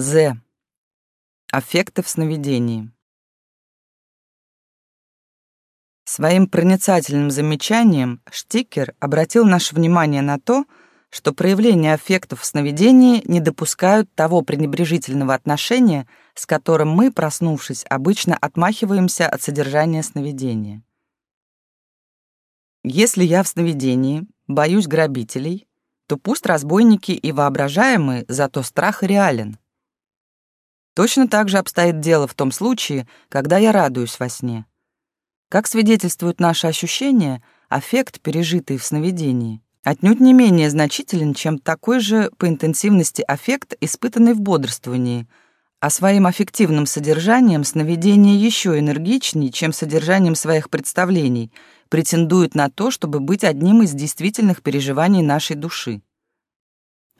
З. Аффекты в сновидении. Своим проницательным замечанием Штикер обратил наше внимание на то, что проявления аффектов в сновидении не допускают того пренебрежительного отношения, с которым мы, проснувшись, обычно отмахиваемся от содержания сновидения. Если я в сновидении боюсь грабителей, то пусть разбойники и воображаемые, зато страх реален. Точно так же обстоит дело в том случае, когда я радуюсь во сне. Как свидетельствуют наши ощущения, аффект, пережитый в сновидении, отнюдь не менее значителен, чем такой же по интенсивности аффект, испытанный в бодрствовании, а своим аффективным содержанием сновидение еще энергичнее, чем содержанием своих представлений, претендует на то, чтобы быть одним из действительных переживаний нашей души.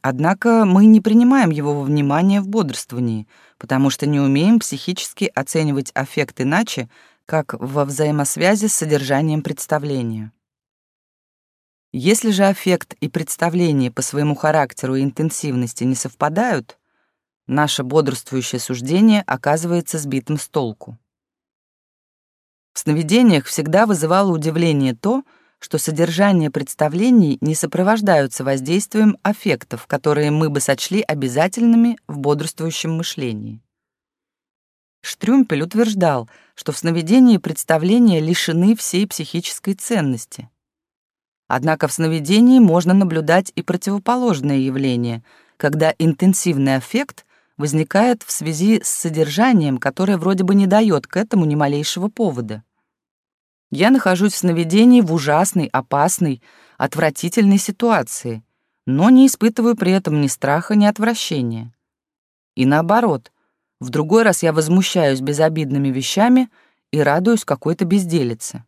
Однако мы не принимаем его во внимание в бодрствовании, потому что не умеем психически оценивать аффект иначе, как во взаимосвязи с содержанием представления. Если же аффект и представление по своему характеру и интенсивности не совпадают, наше бодрствующее суждение оказывается сбитым с толку. В сновидениях всегда вызывало удивление то, что содержание представлений не сопровождаются воздействием аффектов, которые мы бы сочли обязательными в бодрствующем мышлении. Штрюмпель утверждал, что в сновидении представления лишены всей психической ценности. Однако в сновидении можно наблюдать и противоположное явление, когда интенсивный аффект возникает в связи с содержанием, которое вроде бы не дает к этому ни малейшего повода. Я нахожусь в сновидении в ужасной, опасной, отвратительной ситуации, но не испытываю при этом ни страха, ни отвращения. И наоборот, в другой раз я возмущаюсь безобидными вещами и радуюсь какой-то безделице.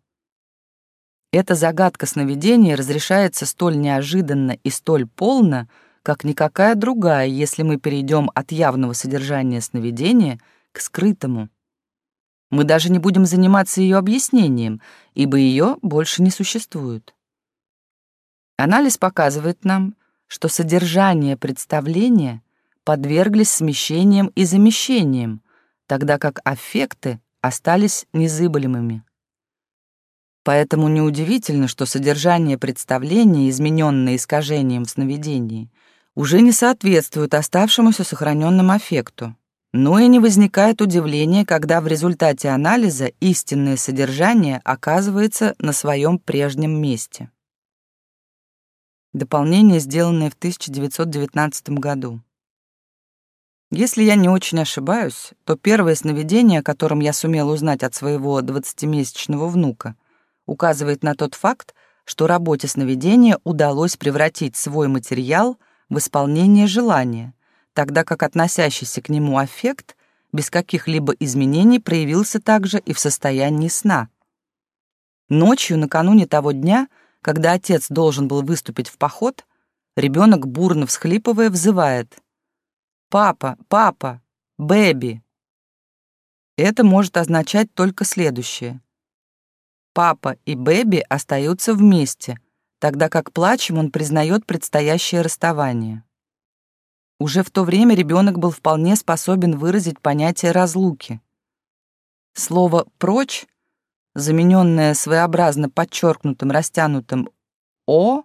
Эта загадка сновидения разрешается столь неожиданно и столь полно, как никакая другая, если мы перейдем от явного содержания сновидения к скрытому. Мы даже не будем заниматься ее объяснением, ибо ее больше не существует. Анализ показывает нам, что содержание представления подверглись смещениям и замещениям, тогда как аффекты остались незыблемыми. Поэтому неудивительно, что содержание представления, измененное искажением в сновидении, уже не соответствует оставшемуся сохраненному аффекту. Но и не возникает удивления, когда в результате анализа истинное содержание оказывается на своем прежнем месте. Дополнение, сделанное в 1919 году. Если я не очень ошибаюсь, то первое сновидение, о котором я сумел узнать от своего двадцатимесячного внука, указывает на тот факт, что работе сновидения удалось превратить свой материал в исполнение желания, тогда как относящийся к нему аффект без каких-либо изменений проявился также и в состоянии сна. Ночью, накануне того дня, когда отец должен был выступить в поход, ребенок, бурно всхлипывая, взывает «Папа, папа, бэби». Это может означать только следующее. Папа и бэби остаются вместе, тогда как плачем он признает предстоящее расставание. Уже в то время ребенок был вполне способен выразить понятие разлуки. Слово «прочь», замененное своеобразно подчеркнутым растянутым «о»,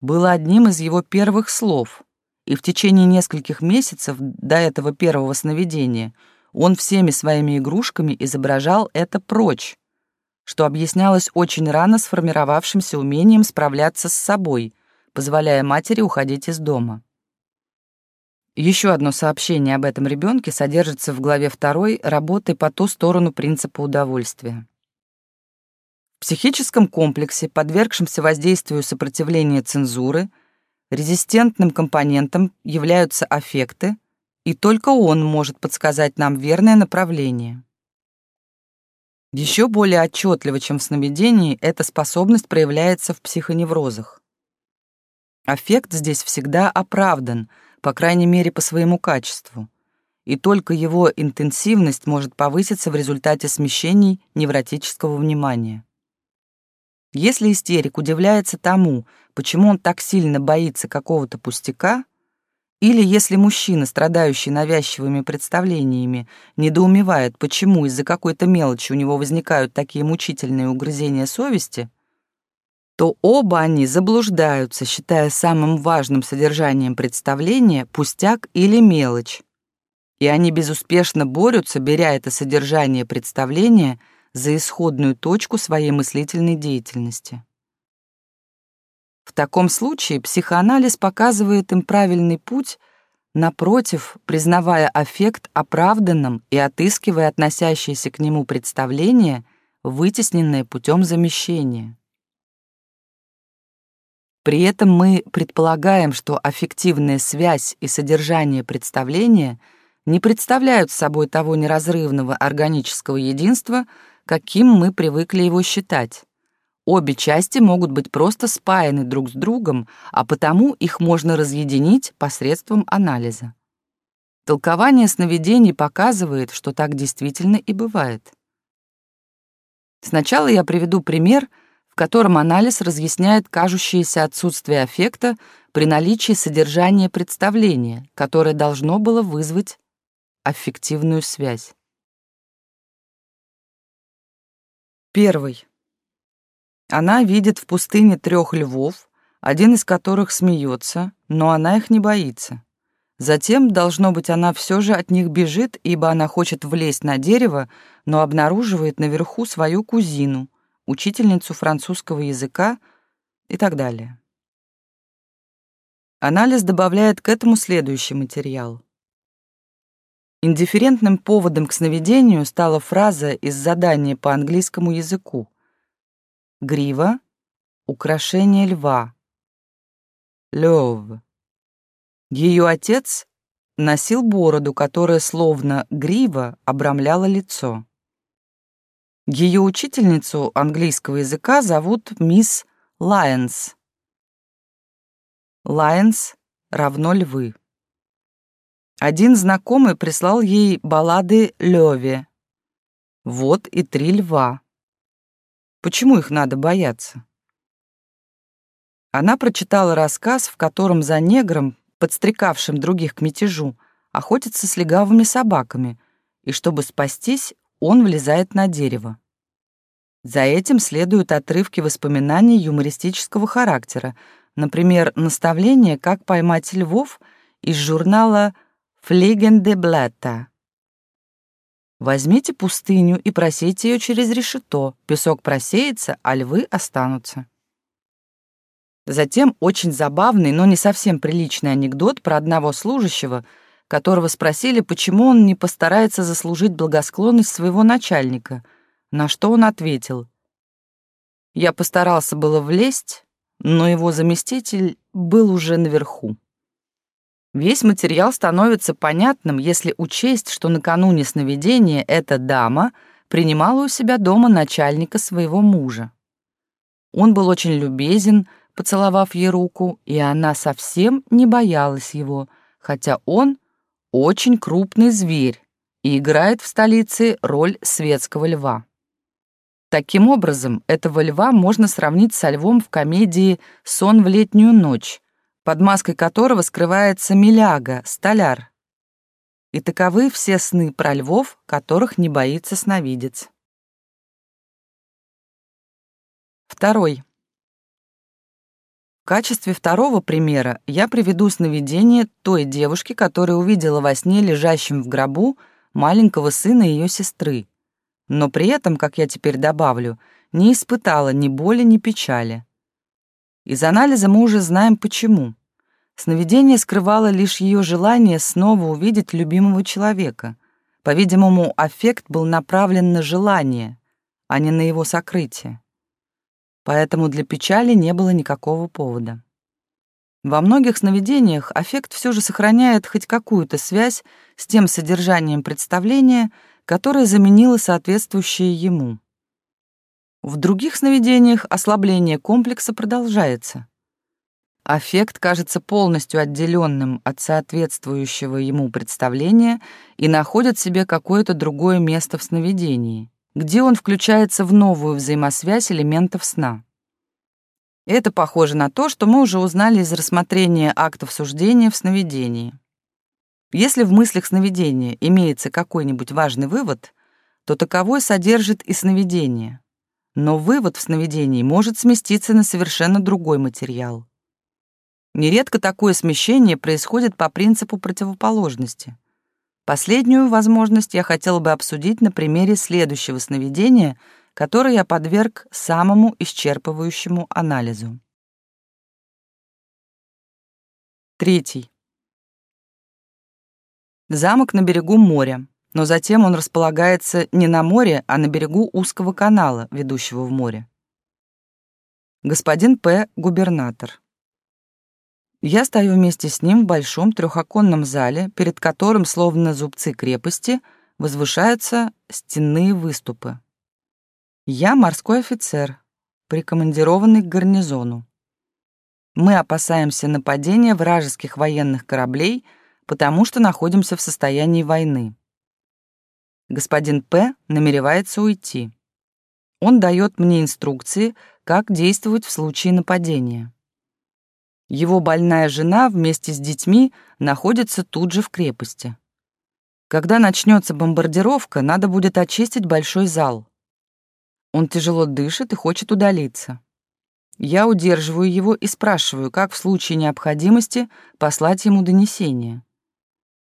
было одним из его первых слов, и в течение нескольких месяцев до этого первого сновидения он всеми своими игрушками изображал это «прочь», что объяснялось очень рано сформировавшимся умением справляться с собой, позволяя матери уходить из дома. Еще одно сообщение об этом ребенке содержится в главе 2 работы по ту сторону принципа удовольствия. В психическом комплексе, подвергшемся воздействию сопротивления цензуры, резистентным компонентом являются аффекты, и только он может подсказать нам верное направление. Еще более отчетливо, чем в сновидении, эта способность проявляется в психоневрозах. Аффект здесь всегда оправдан — по крайней мере по своему качеству, и только его интенсивность может повыситься в результате смещений невротического внимания. Если истерик удивляется тому, почему он так сильно боится какого-то пустяка, Или если мужчина, страдающий навязчивыми представлениями, недоумевает, почему из-за какой-то мелочи у него возникают такие мучительные угрызения совести, то оба они заблуждаются, считая самым важным содержанием представления пустяк или мелочь. И они безуспешно борются, беря это содержание представления за исходную точку своей мыслительной деятельности. В таком случае психоанализ показывает им правильный путь, напротив, признавая аффект оправданным и отыскивая относящиеся к нему представления, вытесненные путем замещения. При этом мы предполагаем, что аффективная связь и содержание представления не представляют собой того неразрывного органического единства, каким мы привыкли его считать. Обе части могут быть просто спаяны друг с другом, а потому их можно разъединить посредством анализа. Толкование сновидений показывает, что так действительно и бывает. Сначала я приведу пример, в котором анализ разъясняет кажущееся отсутствие аффекта при наличии содержания представления, которое должно было вызвать аффективную связь. Первый. Она видит в пустыне трех львов, один из которых смеется, но она их не боится. Затем, должно быть, она все же от них бежит, ибо она хочет влезть на дерево, но обнаруживает наверху свою кузину, учительницу французского языка и так далее. Анализ добавляет к этому следующий материал. Индифферентным поводом к сновидению стала фраза из задания по английскому языку — Грива — украшение льва. Лев. Ее отец носил бороду, которая словно грива обрамляла лицо. Ее учительницу английского языка зовут мисс Lions. Lions равно львы. Один знакомый прислал ей баллады Леве. Вот и три льва. Почему их надо бояться? Она прочитала рассказ, в котором за негром, подстрекавшим других к мятежу, охотится с легавыми собаками, и чтобы спастись, он влезает на дерево. За этим следуют отрывки воспоминаний юмористического характера, например, наставление «Как поймать львов» из журнала «Флигенде Блетта». Возьмите пустыню и просейте ее через решето. Песок просеется, а львы останутся. Затем очень забавный, но не совсем приличный анекдот про одного служащего, которого спросили, почему он не постарается заслужить благосклонность своего начальника, на что он ответил. «Я постарался было влезть, но его заместитель был уже наверху». Весь материал становится понятным, если учесть, что накануне сновидения эта дама принимала у себя дома начальника своего мужа. Он был очень любезен, поцеловав ей руку, и она совсем не боялась его, хотя он очень крупный зверь и играет в столице роль светского льва. Таким образом, этого льва можно сравнить со львом в комедии «Сон в летнюю ночь», под маской которого скрывается миляга, столяр. И таковы все сны про львов, которых не боится сновидец. Второй. Качестве второго примера я приведу сновидение той девушки, которая увидела во сне лежащим в гробу маленького сына ее сестры, но при этом, как я теперь добавлю, не испытала ни боли, ни печали. Из анализа мы уже знаем почему. Сновидение скрывало лишь ее желание снова увидеть любимого человека. По-видимому, аффект был направлен на желание, а не на его сокрытие. Поэтому для печали не было никакого повода. Во многих сновидениях аффект все же сохраняет хоть какую-то связь с тем содержанием представления, которое заменило соответствующее ему. В других сновидениях ослабление комплекса продолжается. Аффект кажется полностью отделенным от соответствующего ему представления и находит себе какое-то другое место в сновидении, где он включается в новую взаимосвязь элементов сна. Это похоже на то, что мы уже узнали из рассмотрения актов суждения в сновидении. Если в мыслях сновидения имеется какой-нибудь важный вывод, то таковой содержит и сновидение. Но вывод в сновидении может сместиться на совершенно другой материал. Нередко такое смещение происходит по принципу противоположности. Последнюю возможность я хотела бы обсудить на примере следующего сновидения, которое я подверг самому исчерпывающему анализу. Третий. Замок на берегу моря, но затем он располагается не на море, а на берегу узкого канала, ведущего в море. Господин П. губернатор. Я стою вместе с ним в большом трехоконном зале, перед которым, словно зубцы крепости, возвышаются стенные выступы. Я морской офицер, прикомандированный к гарнизону. Мы опасаемся нападения вражеских военных кораблей, потому что находимся в состоянии войны. Господин П. намеревается уйти. Он дает мне инструкции, как действовать в случае нападения. Его больная жена вместе с детьми находится тут же в крепости. Когда начнется бомбардировка, надо будет очистить большой зал. Он тяжело дышит и хочет удалиться. Я удерживаю его и спрашиваю, как в случае необходимости послать ему донесение.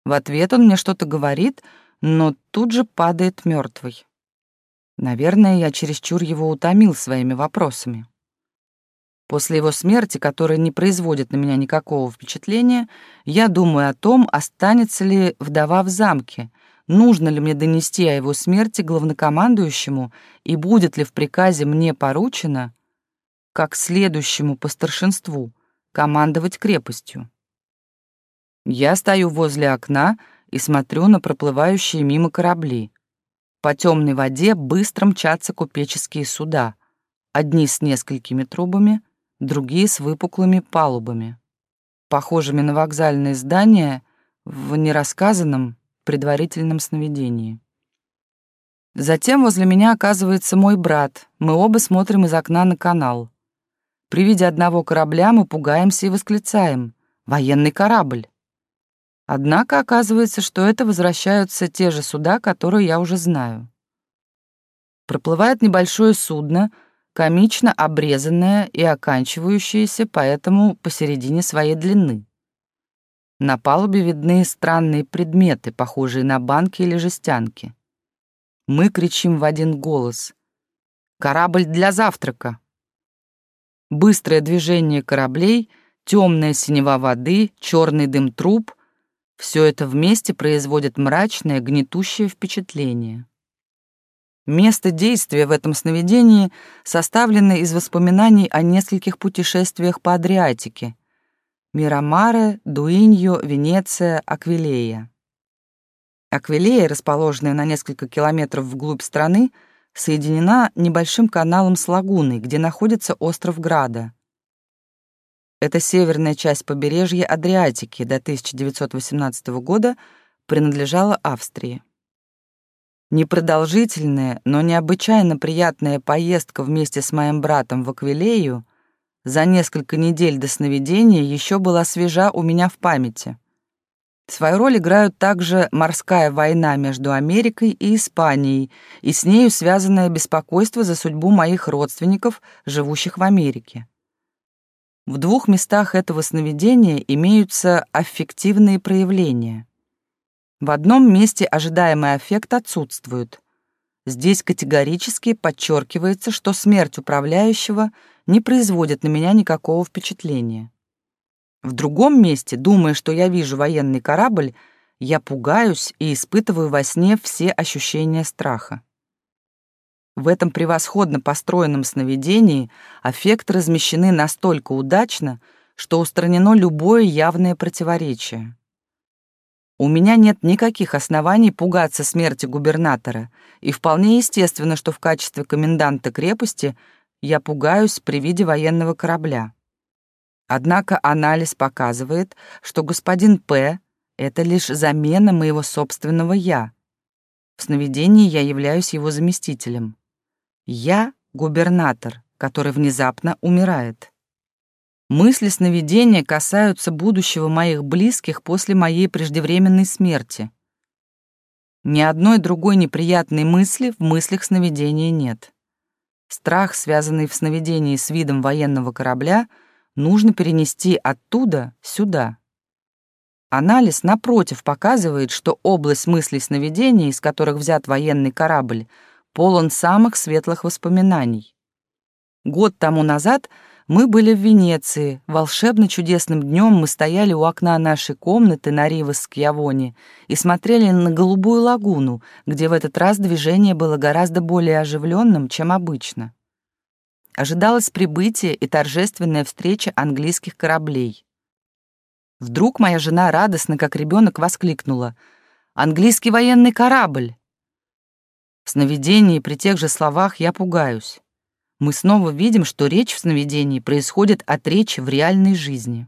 В ответ он мне что-то говорит, но тут же падает мертвый. Наверное, я чересчур его утомил своими вопросами. После его смерти, которая не производит на меня никакого впечатления, я думаю о том, останется ли вдова в замке, нужно ли мне донести о его смерти главнокомандующему и будет ли в приказе мне поручено, как следующему по старшинству, командовать крепостью. Я стою возле окна и смотрю на проплывающие мимо корабли. По темной воде быстро мчатся купеческие суда, одни с несколькими трубами — другие с выпуклыми палубами, похожими на вокзальные здания в нерассказанном предварительном сновидении. Затем возле меня оказывается мой брат. Мы оба смотрим из окна на канал. При виде одного корабля мы пугаемся и восклицаем «Военный корабль!». Однако оказывается, что это возвращаются те же суда, которые я уже знаю. Проплывает небольшое судно — комично обрезанная и оканчивающаяся поэтому посередине своей длины. На палубе видны странные предметы, похожие на банки или жестянки. Мы кричим в один голос. «Корабль для завтрака!» Быстрое движение кораблей, темная синева воды, черный дым труб — все это вместе производит мрачное, гнетущее впечатление. Место действия в этом сновидении составлено из воспоминаний о нескольких путешествиях по Адриатике. Мирамаре, Дуиньо, Венеция, Аквилея. Аквилея, расположенная на несколько километров вглубь страны, соединена небольшим каналом с лагуной, где находится остров Града. Эта северная часть побережья Адриатики до 1918 года принадлежала Австрии. Непродолжительная, но необычайно приятная поездка вместе с моим братом в Аквилею за несколько недель до сновидения еще была свежа у меня в памяти. Свою роль играют также морская война между Америкой и Испанией и с нею связанное беспокойство за судьбу моих родственников, живущих в Америке. В двух местах этого сновидения имеются аффективные проявления — в одном месте ожидаемый эффект отсутствует. Здесь категорически подчеркивается, что смерть управляющего не производит на меня никакого впечатления. В другом месте, думая, что я вижу военный корабль, я пугаюсь и испытываю во сне все ощущения страха. В этом превосходно построенном сновидении аффекты размещены настолько удачно, что устранено любое явное противоречие. У меня нет никаких оснований пугаться смерти губернатора, и вполне естественно, что в качестве коменданта крепости я пугаюсь при виде военного корабля. Однако анализ показывает, что господин П. — это лишь замена моего собственного «я». В сновидении я являюсь его заместителем. Я — губернатор, который внезапно умирает. Мысли сновидения касаются будущего моих близких после моей преждевременной смерти. Ни одной другой неприятной мысли в мыслях сновидения нет. Страх, связанный в сновидении с видом военного корабля, нужно перенести оттуда сюда. Анализ, напротив, показывает, что область мыслей сновидений, из которых взят военный корабль, полон самых светлых воспоминаний. Год тому назад мы были в Венеции. Волшебно-чудесным днем мы стояли у окна нашей комнаты на Ривас-Скьявоне и смотрели на голубую лагуну, где в этот раз движение было гораздо более оживленным, чем обычно. Ожидалось прибытие и торжественная встреча английских кораблей. Вдруг моя жена радостно, как ребенок, воскликнула «Английский военный корабль!» В сновидении при тех же словах я пугаюсь. Мы снова видим, что речь в сновидении происходит от речи в реальной жизни.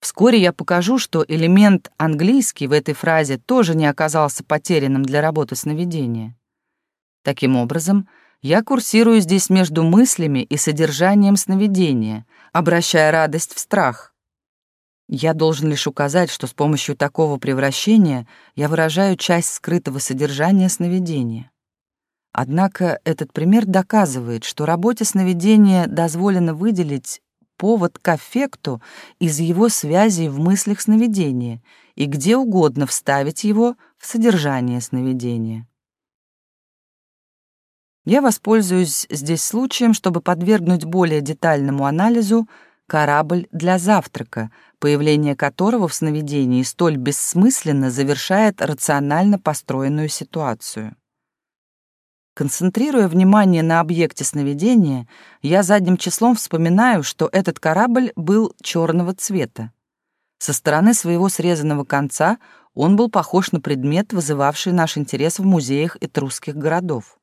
Вскоре я покажу, что элемент английский в этой фразе тоже не оказался потерянным для работы сновидения. Таким образом, я курсирую здесь между мыслями и содержанием сновидения, обращая радость в страх, я должен лишь указать, что с помощью такого превращения я выражаю часть скрытого содержания сновидения. Однако этот пример доказывает, что работе сновидения дозволено выделить повод к аффекту из его связей в мыслях сновидения и где угодно вставить его в содержание сновидения. Я воспользуюсь здесь случаем, чтобы подвергнуть более детальному анализу корабль для завтрака, появление которого в сновидении столь бессмысленно завершает рационально построенную ситуацию. Концентрируя внимание на объекте сновидения, я задним числом вспоминаю, что этот корабль был черного цвета. Со стороны своего срезанного конца он был похож на предмет, вызывавший наш интерес в музеях этрусских городов.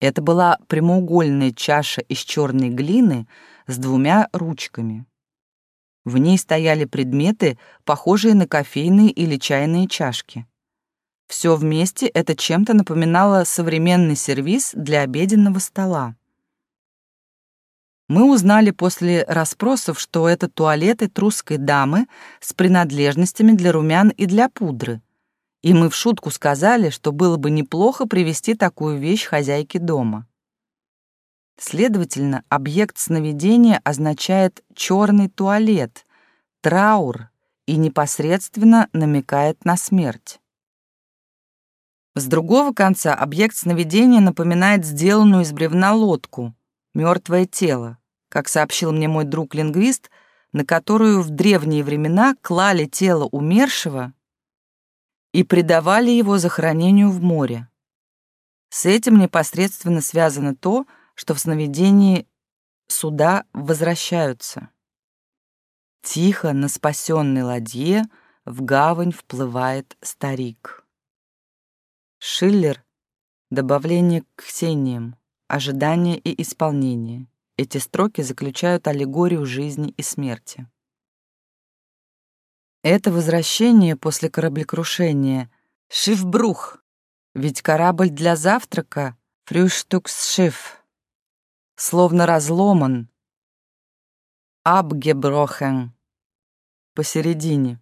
Это была прямоугольная чаша из черной глины с двумя ручками. В ней стояли предметы, похожие на кофейные или чайные чашки. Все вместе это чем-то напоминало современный сервиз для обеденного стола. Мы узнали после расспросов, что это туалеты трусской дамы с принадлежностями для румян и для пудры, и мы в шутку сказали, что было бы неплохо привезти такую вещь хозяйке дома. Следовательно, объект сновидения означает черный туалет, траур и непосредственно намекает на смерть. С другого конца объект сновидения напоминает сделанную из бревна лодку, мертвое тело, как сообщил мне мой друг-лингвист, на которую в древние времена клали тело умершего и предавали его захоронению в море. С этим непосредственно связано то, что в сновидении суда возвращаются. Тихо на спасенной ладье в гавань вплывает старик. Шиллер — добавление к ксениям, ожидание и исполнение. Эти строки заключают аллегорию жизни и смерти. Это возвращение после кораблекрушения — Шифбрух, ведь корабль для завтрака — Фрюштуксшиф, словно разломан, Абгеброхен, посередине.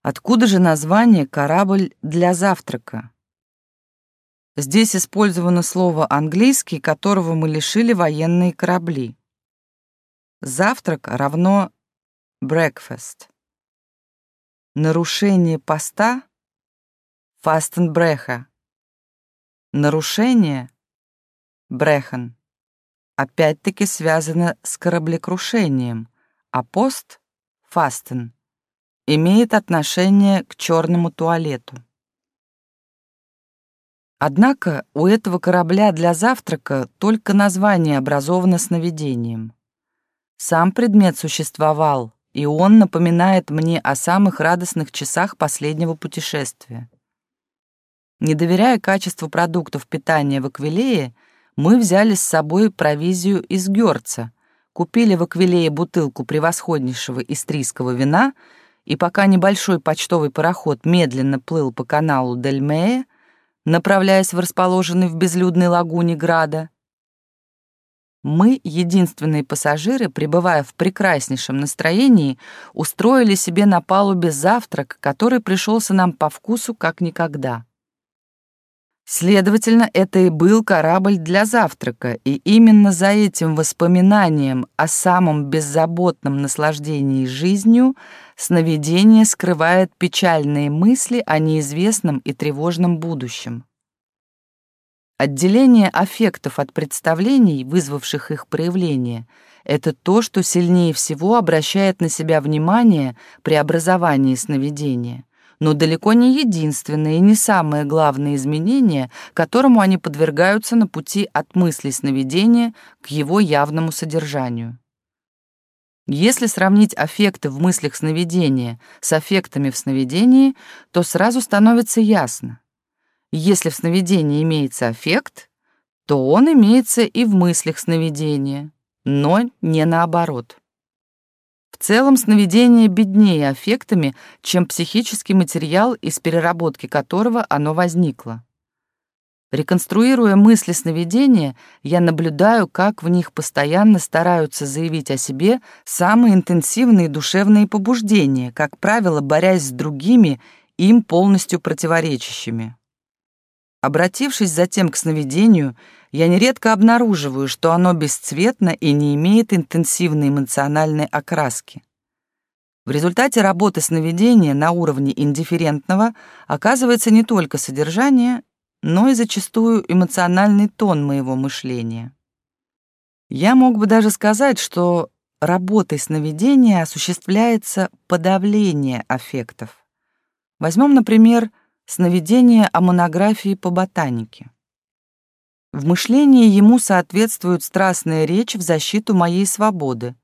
Откуда же название «корабль для завтрака»? Здесь использовано слово английский, которого мы лишили военные корабли. Завтрак равно breakfast. Нарушение поста — фастенбреха. Нарушение — брехан. Опять-таки связано с кораблекрушением, а пост — фастен — имеет отношение к черному туалету. Однако у этого корабля для завтрака только название образовано сновидением. Сам предмет существовал, и он напоминает мне о самых радостных часах последнего путешествия. Не доверяя качеству продуктов питания в Аквилее, мы взяли с собой провизию из Герца, купили в Аквилее бутылку превосходнейшего истрийского вина, и пока небольшой почтовый пароход медленно плыл по каналу Дельмея, направляясь в расположенный в безлюдной лагуне Града, Мы, единственные пассажиры, пребывая в прекраснейшем настроении, устроили себе на палубе завтрак, который пришелся нам по вкусу как никогда. Следовательно, это и был корабль для завтрака, и именно за этим воспоминанием о самом беззаботном наслаждении жизнью сновидение скрывает печальные мысли о неизвестном и тревожном будущем. Отделение аффектов от представлений, вызвавших их проявление, это то, что сильнее всего обращает на себя внимание при образовании сновидения, но далеко не единственное и не самое главное изменение, которому они подвергаются на пути от мысли сновидения к его явному содержанию. Если сравнить аффекты в мыслях сновидения с аффектами в сновидении, то сразу становится ясно. Если в сновидении имеется аффект, то он имеется и в мыслях сновидения, но не наоборот. В целом сновидение беднее аффектами, чем психический материал, из переработки которого оно возникло. Реконструируя мысли сновидения, я наблюдаю, как в них постоянно стараются заявить о себе самые интенсивные душевные побуждения, как правило, борясь с другими, им полностью противоречащими. Обратившись затем к сновидению, я нередко обнаруживаю, что оно бесцветно и не имеет интенсивной эмоциональной окраски. В результате работы сновидения на уровне индифферентного оказывается не только содержание, но и зачастую эмоциональный тон моего мышления. Я мог бы даже сказать, что работой сновидения осуществляется подавление аффектов. Возьмем, например, Сновидение о монографии по ботанике. В мышлении ему соответствует страстная речь в защиту моей свободы.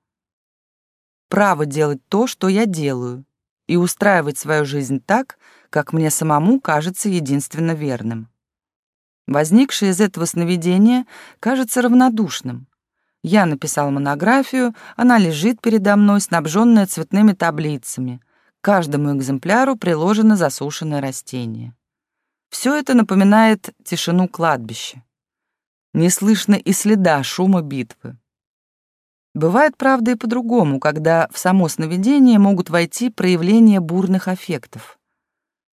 Право делать то, что я делаю, и устраивать свою жизнь так, как мне самому кажется единственно верным. Возникшее из этого сновидения кажется равнодушным. Я написал монографию, она лежит передо мной, снабженная цветными таблицами — каждому экземпляру приложено засушенное растение. Все это напоминает тишину кладбища. Не слышно и следа шума битвы. Бывает, правда, и по-другому, когда в само сновидение могут войти проявления бурных аффектов.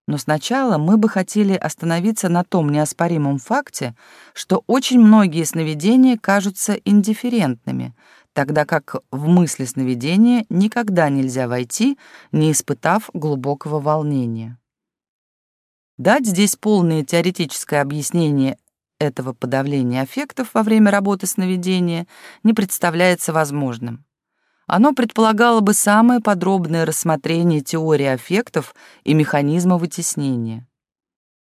Но сначала мы бы хотели остановиться на том неоспоримом факте, что очень многие сновидения кажутся индифферентными, тогда как в мысли сновидения никогда нельзя войти, не испытав глубокого волнения. Дать здесь полное теоретическое объяснение этого подавления аффектов во время работы сновидения не представляется возможным. Оно предполагало бы самое подробное рассмотрение теории аффектов и механизма вытеснения.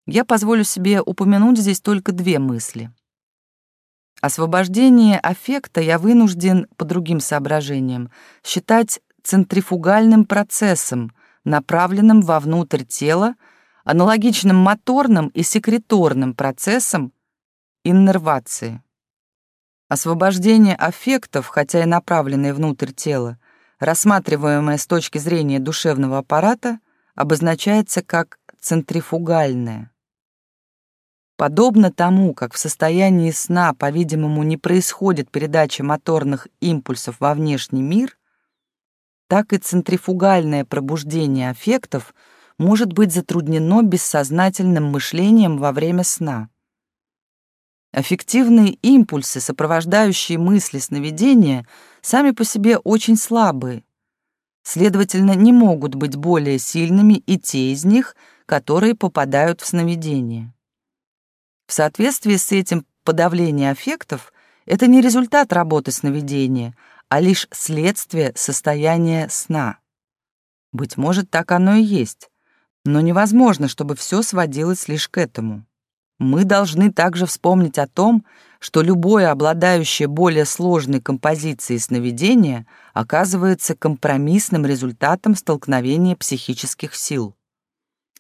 Я позволю себе упомянуть здесь только две мысли — Освобождение аффекта я вынужден, по другим соображениям, считать центрифугальным процессом, направленным вовнутрь тела, аналогичным моторным и секреторным процессам иннервации. Освобождение аффектов, хотя и направленное внутрь тела, рассматриваемое с точки зрения душевного аппарата, обозначается как центрифугальное. Подобно тому, как в состоянии сна, по-видимому, не происходит передача моторных импульсов во внешний мир, так и центрифугальное пробуждение аффектов может быть затруднено бессознательным мышлением во время сна. Аффективные импульсы, сопровождающие мысли сновидения, сами по себе очень слабые. Следовательно, не могут быть более сильными и те из них, которые попадают в сновидение. В соответствии с этим подавление аффектов — это не результат работы сновидения, а лишь следствие состояния сна. Быть может, так оно и есть, но невозможно, чтобы все сводилось лишь к этому. Мы должны также вспомнить о том, что любое обладающее более сложной композицией сновидения оказывается компромиссным результатом столкновения психических сил.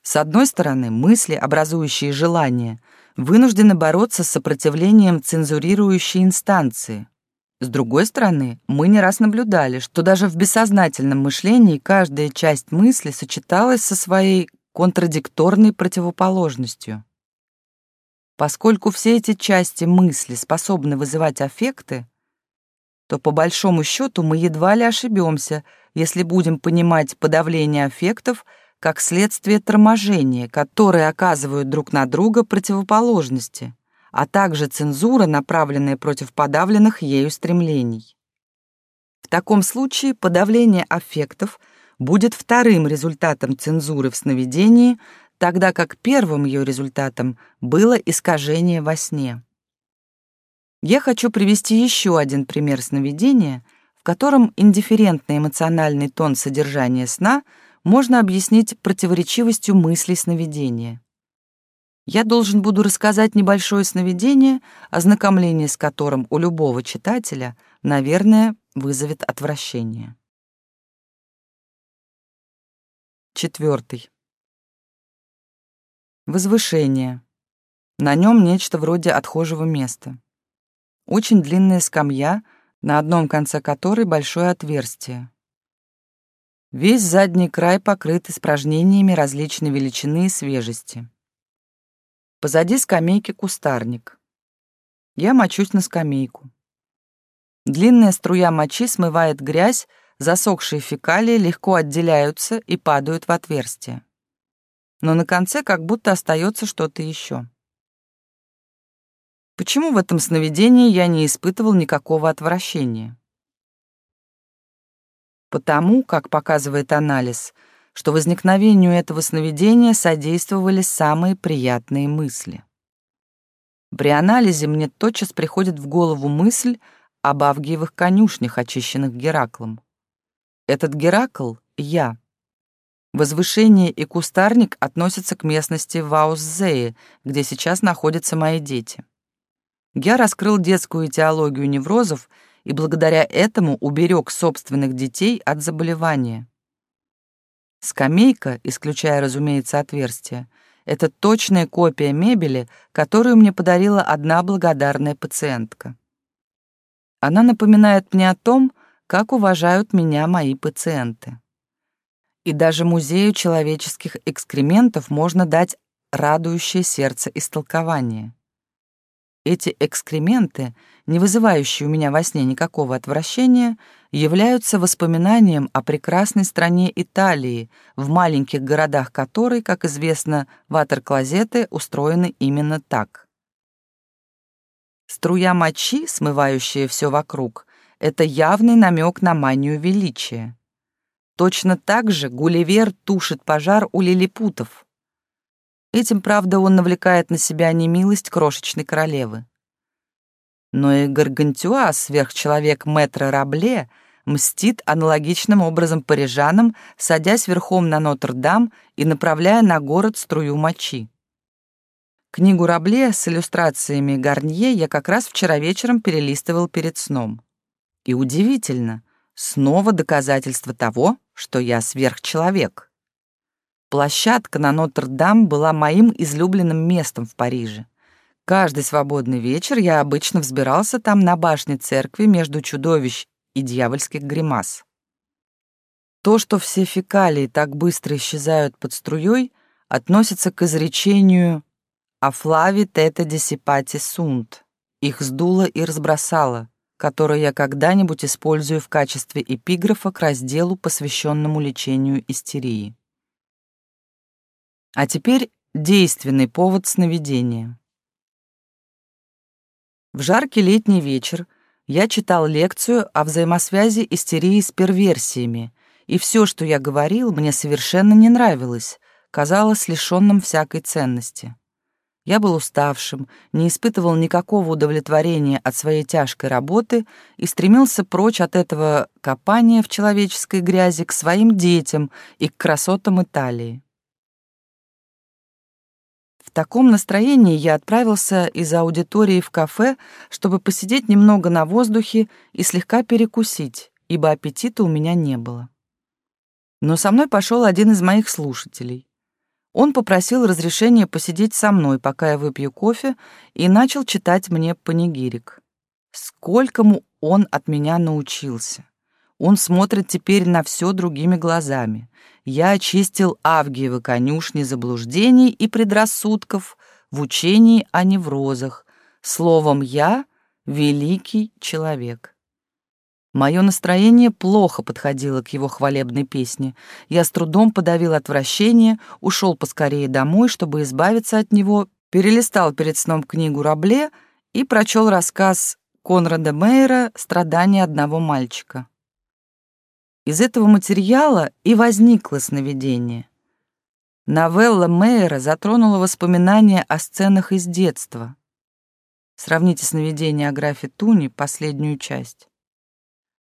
С одной стороны, мысли, образующие желание — вынуждены бороться с сопротивлением цензурирующей инстанции. С другой стороны, мы не раз наблюдали, что даже в бессознательном мышлении каждая часть мысли сочеталась со своей контрадикторной противоположностью. Поскольку все эти части мысли способны вызывать аффекты, то по большому счету мы едва ли ошибемся, если будем понимать подавление аффектов как следствие торможения, которые оказывают друг на друга противоположности, а также цензура, направленная против подавленных ею стремлений. В таком случае подавление аффектов будет вторым результатом цензуры в сновидении, тогда как первым ее результатом было искажение во сне. Я хочу привести еще один пример сновидения, в котором индифферентный эмоциональный тон содержания сна можно объяснить противоречивостью мыслей сновидения. Я должен буду рассказать небольшое сновидение, ознакомление с которым у любого читателя, наверное, вызовет отвращение. Четвертый. Возвышение. На нем нечто вроде отхожего места. Очень длинная скамья, на одном конце которой большое отверстие. Весь задний край покрыт испражнениями различной величины и свежести. Позади скамейки кустарник. Я мочусь на скамейку. Длинная струя мочи смывает грязь, засохшие фекалии легко отделяются и падают в отверстие. Но на конце как будто остается что-то еще. Почему в этом сновидении я не испытывал никакого отвращения? Потому, как показывает анализ, что возникновению этого сновидения содействовали самые приятные мысли. При анализе мне тотчас приходит в голову мысль об Авгиевых конюшнях, очищенных Гераклом. Этот Геракл — я. Возвышение и кустарник относятся к местности Ваусзее, где сейчас находятся мои дети. Я раскрыл детскую этиологию неврозов и благодаря этому уберег собственных детей от заболевания. Скамейка, исключая, разумеется, отверстие, это точная копия мебели, которую мне подарила одна благодарная пациентка. Она напоминает мне о том, как уважают меня мои пациенты. И даже музею человеческих экскрементов можно дать радующее сердце истолкование. Эти экскременты, не вызывающие у меня во сне никакого отвращения, являются воспоминанием о прекрасной стране Италии, в маленьких городах которой, как известно, ватер-клозеты устроены именно так. Струя мочи, смывающая все вокруг, это явный намек на манию величия. Точно так же Гулливер тушит пожар у лилипутов. Этим, правда, он навлекает на себя немилость крошечной королевы. Но и Гаргантюа, сверхчеловек мэтра Рабле, мстит аналогичным образом парижанам, садясь верхом на Нотр-Дам и направляя на город струю мочи. Книгу Рабле с иллюстрациями Гарнье я как раз вчера вечером перелистывал перед сном. И удивительно, снова доказательство того, что я сверхчеловек. Площадка на Нотр-Дам была моим излюбленным местом в Париже. Каждый свободный вечер я обычно взбирался там на башне церкви между чудовищ и дьявольских гримас. То, что все фекалии так быстро исчезают под струей, относится к изречению «Афлави тета дисипати сунт» их сдуло и разбросало, которое я когда-нибудь использую в качестве эпиграфа к разделу, посвященному лечению истерии. А теперь действенный повод сновидения. В жаркий летний вечер я читал лекцию о взаимосвязи истерии с перверсиями, и все, что я говорил, мне совершенно не нравилось, казалось лишенным всякой ценности. Я был уставшим, не испытывал никакого удовлетворения от своей тяжкой работы и стремился прочь от этого копания в человеческой грязи к своим детям и к красотам Италии. В таком настроении я отправился из аудитории в кафе, чтобы посидеть немного на воздухе и слегка перекусить, ибо аппетита у меня не было. Но со мной пошел один из моих слушателей. Он попросил разрешения посидеть со мной, пока я выпью кофе, и начал читать мне панигирик. Сколькому он от меня научился. Он смотрит теперь на все другими глазами. Я очистил Авгиевы конюшни заблуждений и предрассудков в учении о неврозах. Словом, я — великий человек. Мое настроение плохо подходило к его хвалебной песне. Я с трудом подавил отвращение, ушел поскорее домой, чтобы избавиться от него, перелистал перед сном книгу Рабле и прочел рассказ Конрада Мейера «Страдания одного мальчика». Из этого материала и возникло сновидение. Новелла Мейера затронула воспоминания о сценах из детства. Сравните сновидение о графе Туни, последнюю часть.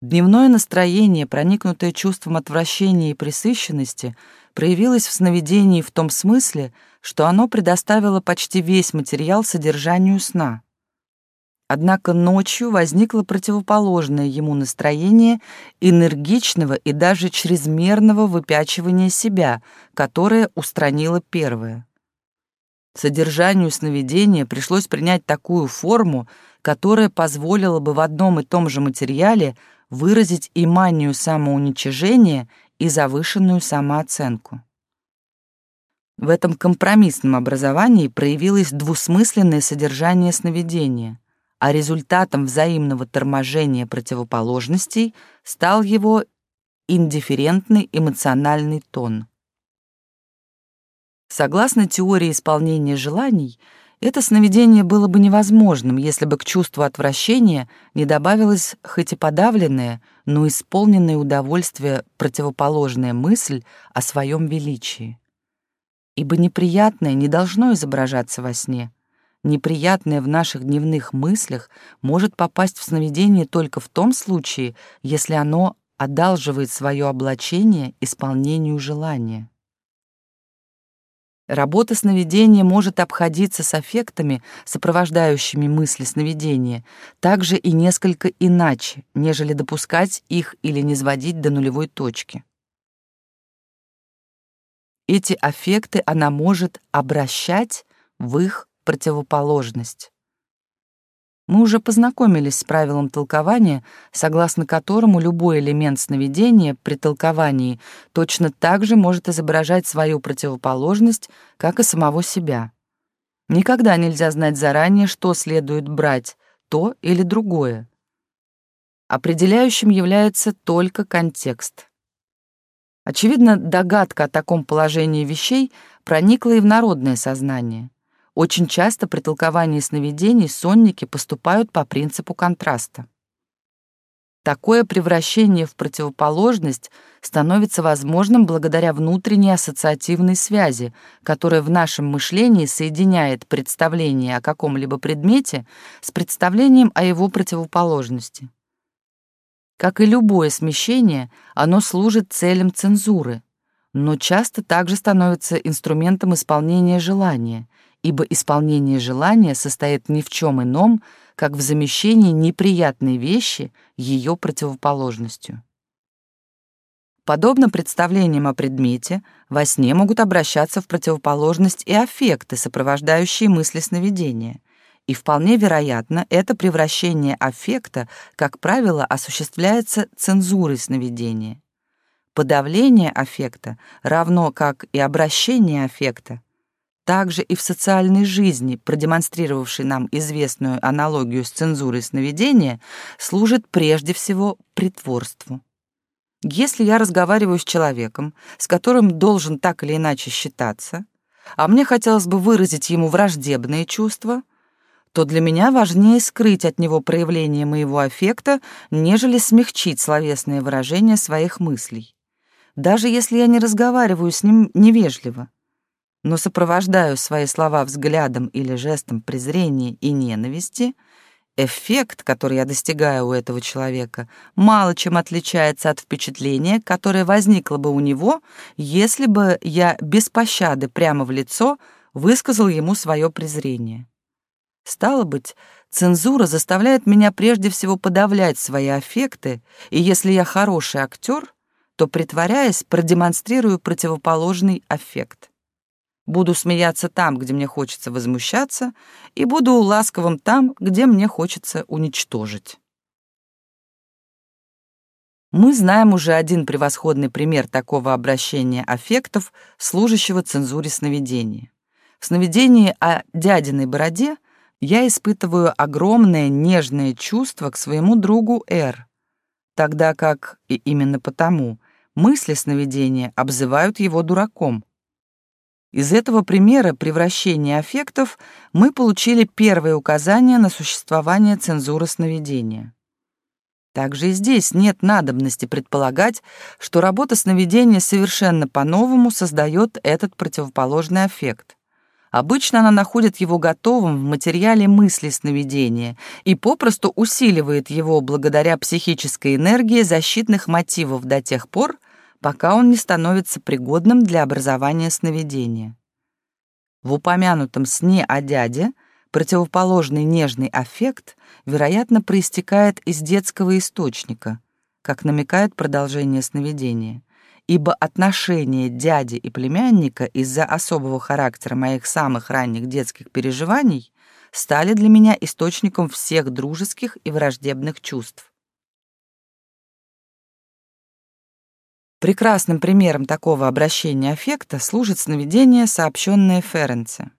Дневное настроение, проникнутое чувством отвращения и пресыщенности, проявилось в сновидении в том смысле, что оно предоставило почти весь материал содержанию сна. Однако ночью возникло противоположное ему настроение энергичного и даже чрезмерного выпячивания себя, которое устранило первое. Содержанию сновидения пришлось принять такую форму, которая позволила бы в одном и том же материале выразить и манию самоуничижения, и завышенную самооценку. В этом компромиссном образовании проявилось двусмысленное содержание сновидения, а результатом взаимного торможения противоположностей стал его индифферентный эмоциональный тон. Согласно теории исполнения желаний, это сновидение было бы невозможным, если бы к чувству отвращения не добавилась хоть и подавленная, но исполненная удовольствия противоположная мысль о своем величии. Ибо неприятное не должно изображаться во сне. Неприятное в наших дневных мыслях может попасть в сновидение только в том случае, если оно одалживает свое облачение исполнению желания. Работа сновидения может обходиться с аффектами, сопровождающими мысли сновидения, также и несколько иначе, нежели допускать их или не сводить до нулевой точки. Эти аффекты она может обращать в их противоположность. Мы уже познакомились с правилом толкования, согласно которому любой элемент сновидения при толковании точно так же может изображать свою противоположность, как и самого себя. Никогда нельзя знать заранее, что следует брать, то или другое. Определяющим является только контекст. Очевидно, догадка о таком положении вещей проникла и в народное сознание. Очень часто при толковании сновидений сонники поступают по принципу контраста. Такое превращение в противоположность становится возможным благодаря внутренней ассоциативной связи, которая в нашем мышлении соединяет представление о каком-либо предмете с представлением о его противоположности. Как и любое смещение, оно служит целям цензуры, но часто также становится инструментом исполнения желания, ибо исполнение желания состоит ни в чем ином, как в замещении неприятной вещи ее противоположностью. Подобно представлениям о предмете, во сне могут обращаться в противоположность и аффекты, сопровождающие мысли сновидения. И вполне вероятно, это превращение аффекта, как правило, осуществляется цензурой сновидения. Подавление аффекта, равно как и обращение аффекта, также и в социальной жизни, продемонстрировавшей нам известную аналогию с цензурой сновидения, служит прежде всего притворству. Если я разговариваю с человеком, с которым должен так или иначе считаться, а мне хотелось бы выразить ему враждебные чувства, то для меня важнее скрыть от него проявление моего аффекта, нежели смягчить словесные выражения своих мыслей. Даже если я не разговариваю с ним невежливо, но сопровождаю свои слова взглядом или жестом презрения и ненависти, эффект, который я достигаю у этого человека, мало чем отличается от впечатления, которое возникло бы у него, если бы я без пощады прямо в лицо высказал ему свое презрение. Стало быть, цензура заставляет меня прежде всего подавлять свои аффекты, и если я хороший актер, то, притворяясь, продемонстрирую противоположный аффект. Буду смеяться там, где мне хочется возмущаться, и буду ласковым там, где мне хочется уничтожить. Мы знаем уже один превосходный пример такого обращения аффектов, служащего цензуре сновидения. В сновидении о дядиной бороде я испытываю огромное нежное чувство к своему другу Р. тогда как, и именно потому, мысли сновидения обзывают его дураком. Из этого примера превращения аффектов мы получили первое указание на существование цензуры сновидения. Также и здесь нет надобности предполагать, что работа сновидения совершенно по-новому создает этот противоположный эффект. Обычно она находит его готовым в материале мысли сновидения и попросту усиливает его благодаря психической энергии защитных мотивов до тех пор, пока он не становится пригодным для образования сновидения. В упомянутом сне о дяде – Противоположный нежный аффект, вероятно, проистекает из детского источника, как намекает продолжение сновидения, ибо отношения дяди и племянника из-за особого характера моих самых ранних детских переживаний стали для меня источником всех дружеских и враждебных чувств. Прекрасным примером такого обращения аффекта служит сновидение, сообщенное Ференце.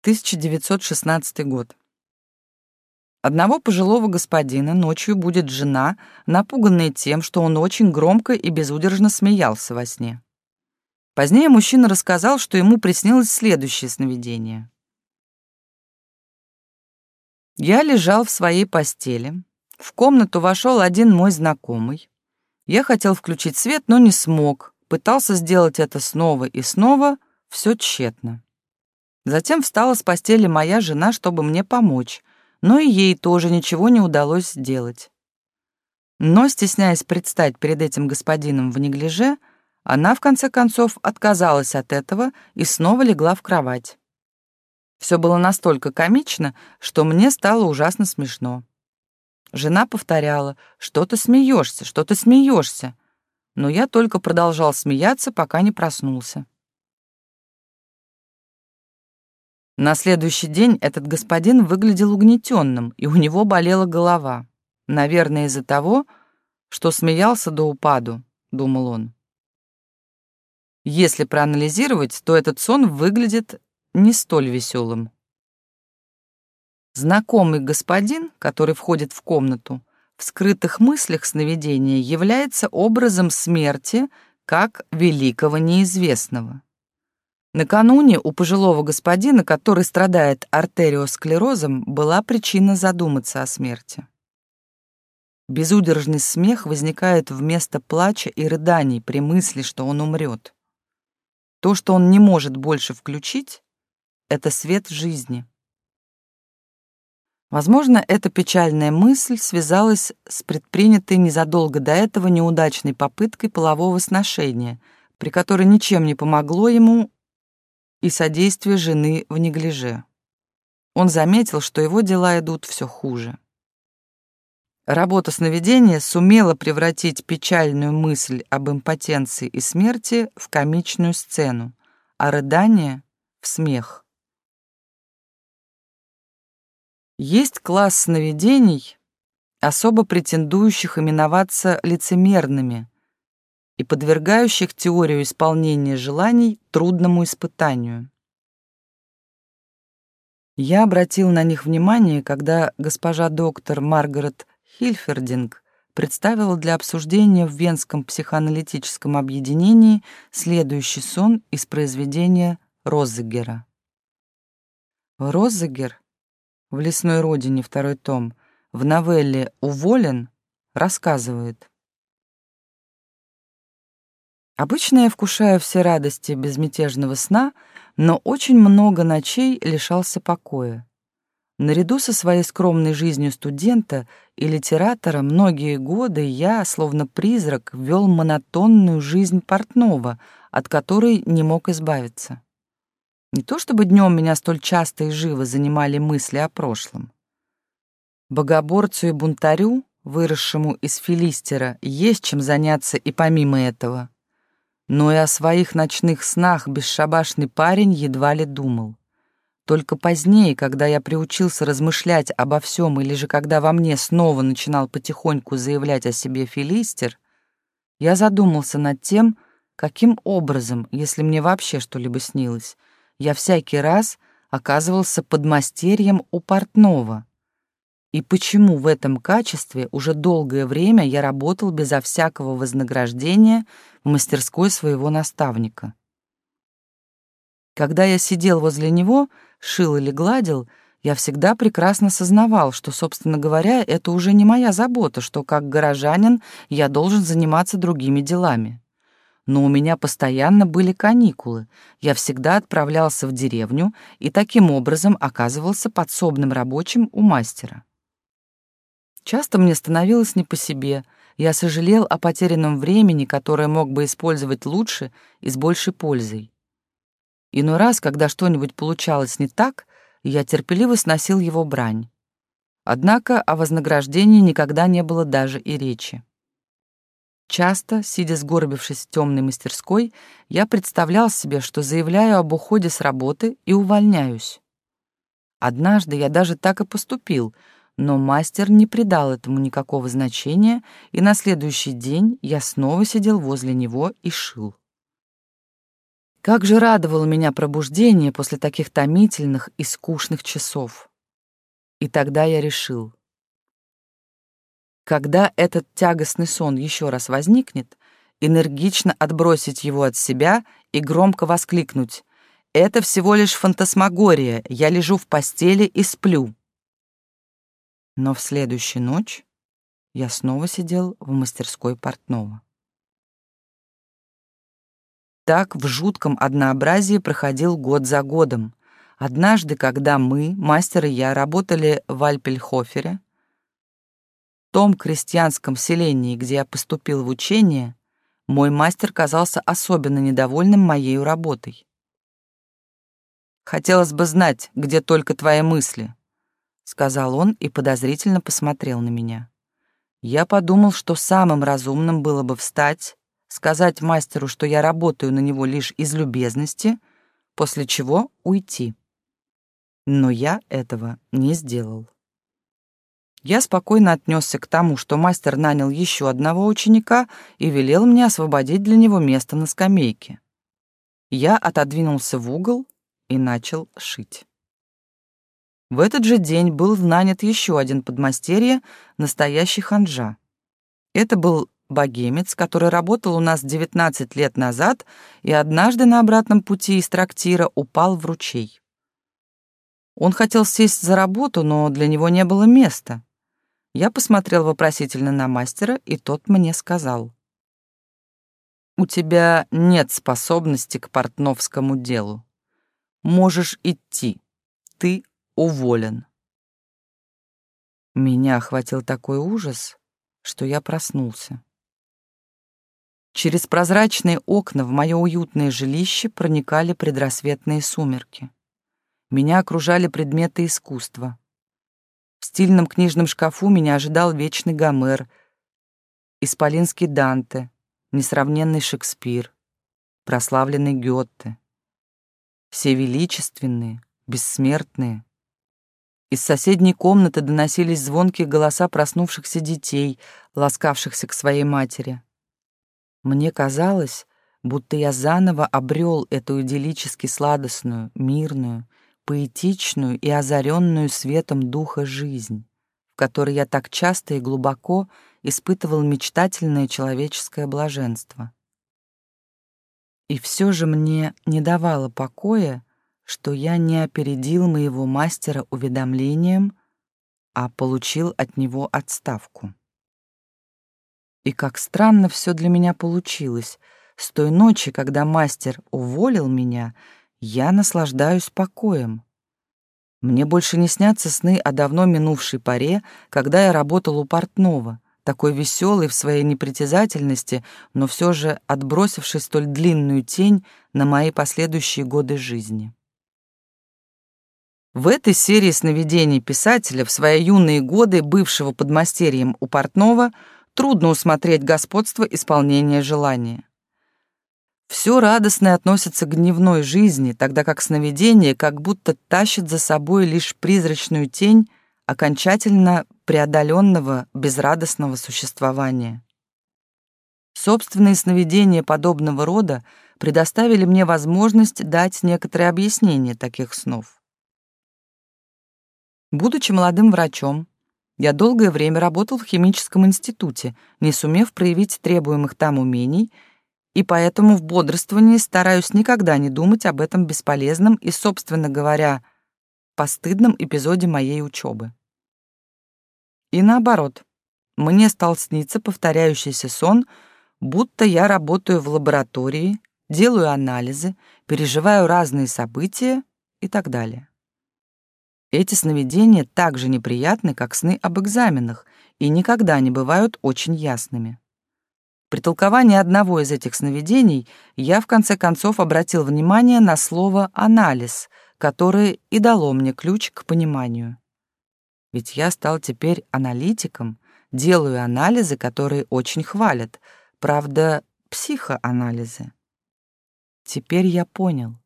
1916 год. Одного пожилого господина ночью будет жена, напуганная тем, что он очень громко и безудержно смеялся во сне. Позднее мужчина рассказал, что ему приснилось следующее сновидение. Я лежал в своей постели. В комнату вошел один мой знакомый. Я хотел включить свет, но не смог. Пытался сделать это снова и снова, все тщетно. Затем встала с постели моя жена, чтобы мне помочь, но и ей тоже ничего не удалось сделать. Но, стесняясь предстать перед этим господином в неглиже, она, в конце концов, отказалась от этого и снова легла в кровать. Все было настолько комично, что мне стало ужасно смешно. Жена повторяла, что ты смеешься, что ты смеешься. Но я только продолжал смеяться, пока не проснулся. На следующий день этот господин выглядел угнетенным, и у него болела голова. Наверное, из-за того, что смеялся до упаду, думал он. Если проанализировать, то этот сон выглядит не столь веселым. Знакомый господин, который входит в комнату, в скрытых мыслях сновидения является образом смерти как великого неизвестного. Накануне у пожилого господина, который страдает артериосклерозом, была причина задуматься о смерти. Безудержный смех возникает вместо плача и рыданий при мысли, что он умрет. То, что он не может больше включить, — это свет жизни. Возможно, эта печальная мысль связалась с предпринятой незадолго до этого неудачной попыткой полового сношения, при которой ничем не помогло ему и содействие жены в неглиже. Он заметил, что его дела идут все хуже. Работа сновидения сумела превратить печальную мысль об импотенции и смерти в комичную сцену, а рыдание — в смех. Есть класс сновидений, особо претендующих именоваться лицемерными, и подвергающих теорию исполнения желаний трудному испытанию. Я обратил на них внимание, когда госпожа доктор Маргарет Хильфердинг представила для обсуждения в Венском психоаналитическом объединении следующий сон из произведения Розегера. Розегер в «Лесной родине» второй том в новелле «Уволен» рассказывает — Обычно я вкушаю все радости безмятежного сна, но очень много ночей лишался покоя. Наряду со своей скромной жизнью студента и литератора многие годы я, словно призрак, вел монотонную жизнь портного, от которой не мог избавиться. Не то чтобы днем меня столь часто и живо занимали мысли о прошлом. Богоборцу и бунтарю, выросшему из филистера, есть чем заняться и помимо этого — но и о своих ночных снах бесшабашный парень едва ли думал. Только позднее, когда я приучился размышлять обо всем, или же когда во мне снова начинал потихоньку заявлять о себе филистер, я задумался над тем, каким образом, если мне вообще что-либо снилось, я всякий раз оказывался под мастерьем у портного. И почему в этом качестве уже долгое время я работал безо всякого вознаграждения в мастерской своего наставника? Когда я сидел возле него, шил или гладил, я всегда прекрасно сознавал, что, собственно говоря, это уже не моя забота, что как горожанин я должен заниматься другими делами. Но у меня постоянно были каникулы, я всегда отправлялся в деревню и таким образом оказывался подсобным рабочим у мастера. Часто мне становилось не по себе, я сожалел о потерянном времени, которое мог бы использовать лучше и с большей пользой. Иной раз, когда что-нибудь получалось не так, я терпеливо сносил его брань. Однако о вознаграждении никогда не было даже и речи. Часто, сидя сгорбившись в темной мастерской, я представлял себе, что заявляю об уходе с работы и увольняюсь. Однажды я даже так и поступил, но мастер не придал этому никакого значения, и на следующий день я снова сидел возле него и шил. Как же радовало меня пробуждение после таких томительных и скучных часов. И тогда я решил. Когда этот тягостный сон еще раз возникнет, энергично отбросить его от себя и громко воскликнуть «Это всего лишь фантасмагория, я лежу в постели и сплю». Но в следующую ночь я снова сидел в мастерской портного. Так в жутком однообразии проходил год за годом. Однажды, когда мы, мастер и я, работали в Альпельхофере, том крестьянском селении, где я поступил в учение, мой мастер казался особенно недовольным моей работой. «Хотелось бы знать, где только твои мысли», — сказал он и подозрительно посмотрел на меня. Я подумал, что самым разумным было бы встать сказать мастеру, что я работаю на него лишь из любезности, после чего уйти. Но я этого не сделал. Я спокойно отнесся к тому, что мастер нанял еще одного ученика и велел мне освободить для него место на скамейке. Я отодвинулся в угол и начал шить. В этот же день был нанят еще один подмастерье, настоящий ханжа. Это был богемец, который работал у нас 19 лет назад и однажды на обратном пути из трактира упал в ручей. Он хотел сесть за работу, но для него не было места. Я посмотрел вопросительно на мастера, и тот мне сказал. «У тебя нет способности к портновскому делу. Можешь идти. Ты уволен». Меня охватил такой ужас, что я проснулся. Через прозрачные окна в мое уютное жилище проникали предрассветные сумерки. Меня окружали предметы искусства. В стильном книжном шкафу меня ожидал вечный Гомер, исполинский Данте, несравненный Шекспир, прославленный Гёте. Все величественные, бессмертные. Из соседней комнаты доносились звонкие голоса проснувшихся детей, ласкавшихся к своей матери. Мне казалось, будто я заново обрел эту идиллически сладостную, мирную, поэтичную и озаренную светом духа жизнь, в которой я так часто и глубоко испытывал мечтательное человеческое блаженство. И все же мне не давало покоя, что я не опередил моего мастера уведомлением, а получил от него отставку. И как странно все для меня получилось. С той ночи, когда мастер уволил меня, я наслаждаюсь покоем. Мне больше не снятся сны о давно минувшей поре, когда я работал у портного, такой веселый в своей непритязательности, но все же отбросивший столь длинную тень на мои последующие годы жизни. В этой серии сновидений писателя в свои юные годы, бывшего подмастерьем у портного, трудно усмотреть господство исполнения желания. Все радостное относится к дневной жизни, тогда как сновидение как будто тащит за собой лишь призрачную тень окончательно преодоленного безрадостного существования. Собственные сновидения подобного рода предоставили мне возможность дать некоторые объяснения таких снов. Будучи молодым врачом, Я долгое время работал в химическом институте, не сумев проявить требуемых там умений, и поэтому в бодрствовании стараюсь никогда не думать об этом бесполезном и, собственно говоря, постыдном эпизоде моей учебы. И наоборот, мне стал сниться повторяющийся сон, будто я работаю в лаборатории, делаю анализы, переживаю разные события и так далее. Эти сновидения так же неприятны, как сны об экзаменах, и никогда не бывают очень ясными. При толковании одного из этих сновидений я в конце концов обратил внимание на слово «анализ», которое и дало мне ключ к пониманию. Ведь я стал теперь аналитиком, делаю анализы, которые очень хвалят, правда, психоанализы. Теперь я понял.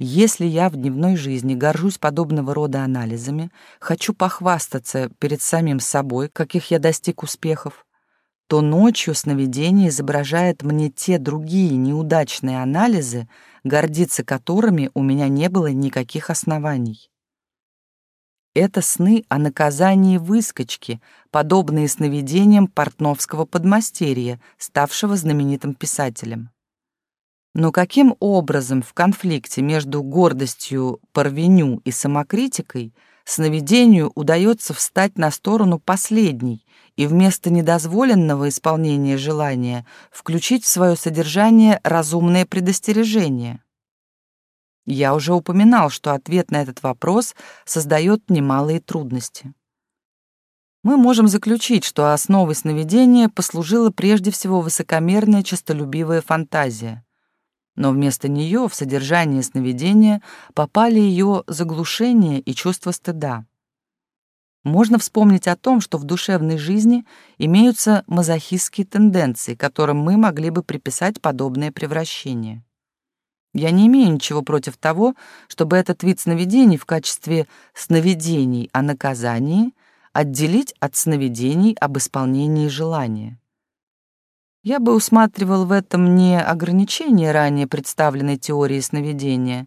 Если я в дневной жизни горжусь подобного рода анализами, хочу похвастаться перед самим собой, каких я достиг успехов, то ночью сновидение изображает мне те другие неудачные анализы, гордиться которыми у меня не было никаких оснований. Это сны о наказании выскочки, подобные сновидениям портновского подмастерья, ставшего знаменитым писателем. Но каким образом в конфликте между гордостью Парвеню и самокритикой сновидению удается встать на сторону последней и вместо недозволенного исполнения желания включить в свое содержание разумное предостережение? Я уже упоминал, что ответ на этот вопрос создает немалые трудности. Мы можем заключить, что основой сновидения послужила прежде всего высокомерная честолюбивая фантазия — но вместо нее в содержание сновидения попали ее заглушение и чувство стыда. Можно вспомнить о том, что в душевной жизни имеются мазохистские тенденции, которым мы могли бы приписать подобное превращение. Я не имею ничего против того, чтобы этот вид сновидений в качестве сновидений о наказании отделить от сновидений об исполнении желания. Я бы усматривал в этом не ограничение ранее представленной теории сновидения,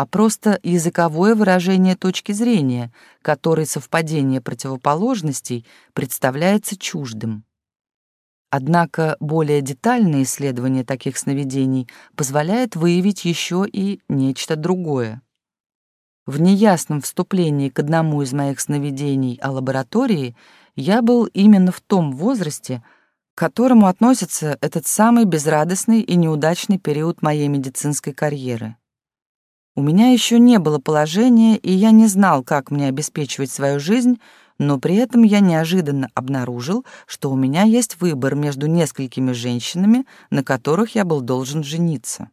а просто языковое выражение точки зрения, которой совпадение противоположностей представляется чуждым. Однако более детальное исследование таких сновидений позволяет выявить еще и нечто другое. В неясном вступлении к одному из моих сновидений о лаборатории я был именно в том возрасте, к которому относится этот самый безрадостный и неудачный период моей медицинской карьеры. У меня еще не было положения, и я не знал, как мне обеспечивать свою жизнь, но при этом я неожиданно обнаружил, что у меня есть выбор между несколькими женщинами, на которых я был должен жениться.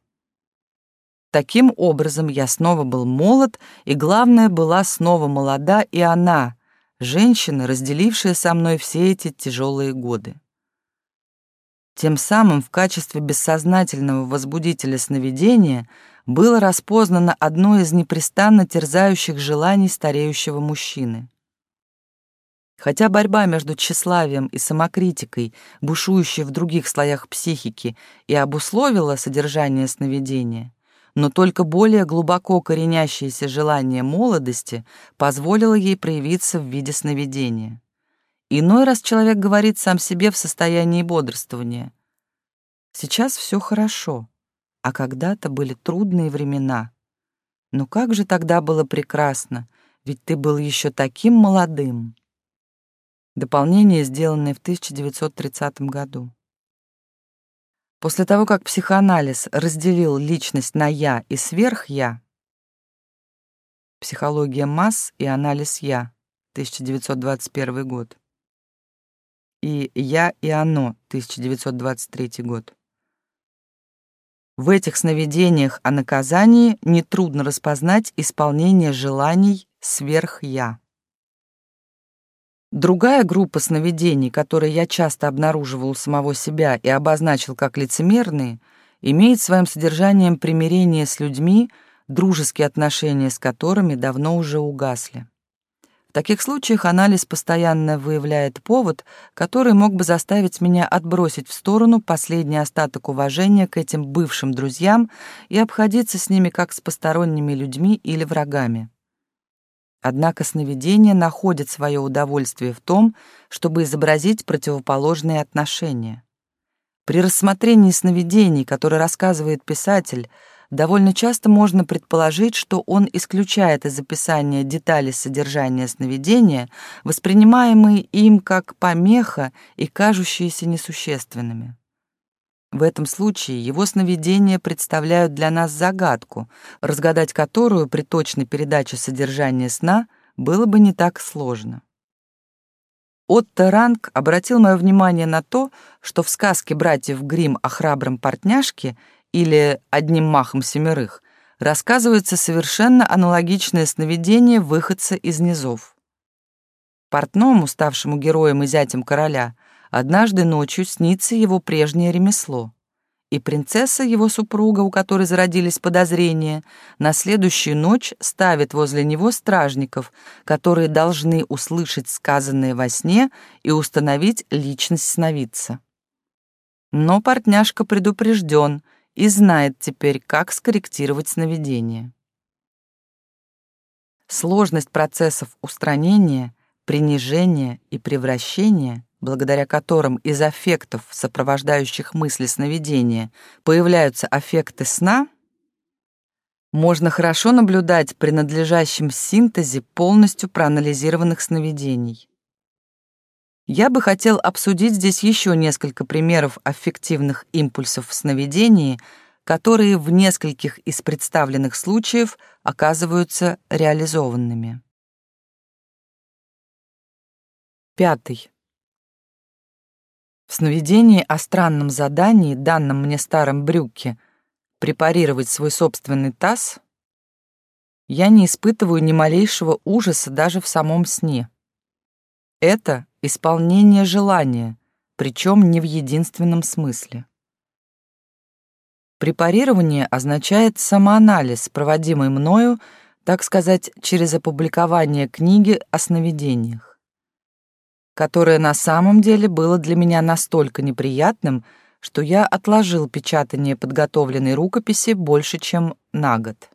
Таким образом, я снова был молод, и, главное, была снова молода и она, женщина, разделившая со мной все эти тяжелые годы. Тем самым в качестве бессознательного возбудителя сновидения было распознано одно из непрестанно терзающих желаний стареющего мужчины. Хотя борьба между тщеславием и самокритикой, бушующей в других слоях психики, и обусловила содержание сновидения, но только более глубоко коренящееся желание молодости позволило ей проявиться в виде сновидения. Иной раз человек говорит сам себе в состоянии бодрствования. Сейчас все хорошо, а когда-то были трудные времена. Но как же тогда было прекрасно, ведь ты был еще таким молодым. Дополнение, сделанное в 1930 году. После того, как психоанализ разделил личность на «я» и «сверх-я», «Психология масс и анализ «я», 1921 год, и «Я и оно» 1923 год. В этих сновидениях о наказании нетрудно распознать исполнение желаний сверх-я. Другая группа сновидений, которые я часто обнаруживал у самого себя и обозначил как лицемерные, имеет своим содержанием примирение с людьми, дружеские отношения с которыми давно уже угасли. В таких случаях анализ постоянно выявляет повод, который мог бы заставить меня отбросить в сторону последний остаток уважения к этим бывшим друзьям и обходиться с ними как с посторонними людьми или врагами. Однако сновидение находит свое удовольствие в том, чтобы изобразить противоположные отношения. При рассмотрении сновидений, которые рассказывает писатель, довольно часто можно предположить, что он исключает из описания детали содержания сновидения, воспринимаемые им как помеха и кажущиеся несущественными. В этом случае его сновидения представляют для нас загадку, разгадать которую при точной передаче содержания сна было бы не так сложно. Отто Ранг обратил мое внимание на то, что в сказке братьев Гримм о храбром портняшке или «Одним махом семерых» рассказывается совершенно аналогичное сновидение выходца из низов. Портному, ставшему героем и зятем короля, однажды ночью снится его прежнее ремесло. И принцесса, его супруга, у которой зародились подозрения, на следующую ночь ставит возле него стражников, которые должны услышать сказанное во сне и установить личность сновидца. Но портняшка предупрежден и знает теперь, как скорректировать сновидение. Сложность процессов устранения, принижения и превращения благодаря которым из аффектов, сопровождающих мысли сновидения, появляются аффекты сна, можно хорошо наблюдать при надлежащем синтезе полностью проанализированных сновидений. Я бы хотел обсудить здесь еще несколько примеров аффективных импульсов в сновидении, которые в нескольких из представленных случаев оказываются реализованными. Пятый. В сновидении о странном задании, данном мне старым Брюкке, препарировать свой собственный таз, я не испытываю ни малейшего ужаса даже в самом сне. Это исполнение желания, причем не в единственном смысле. Препарирование означает самоанализ, проводимый мною, так сказать, через опубликование книги о сновидениях которое на самом деле было для меня настолько неприятным, что я отложил печатание подготовленной рукописи больше, чем на год.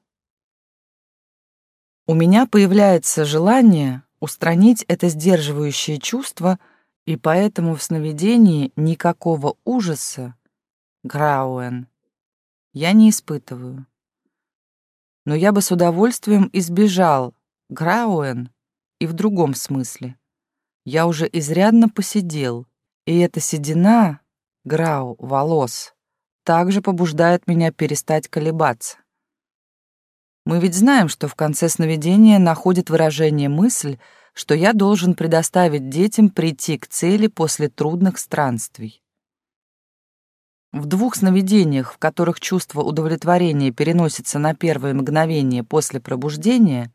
У меня появляется желание устранить это сдерживающее чувство, и поэтому в сновидении никакого ужаса, Грауэн, я не испытываю. Но я бы с удовольствием избежал Грауэн и в другом смысле. Я уже изрядно посидел, и эта седина, грау, волос, также побуждает меня перестать колебаться. Мы ведь знаем, что в конце сновидения находит выражение мысль, что я должен предоставить детям прийти к цели после трудных странствий. В двух сновидениях, в которых чувство удовлетворения переносится на первое мгновение после пробуждения,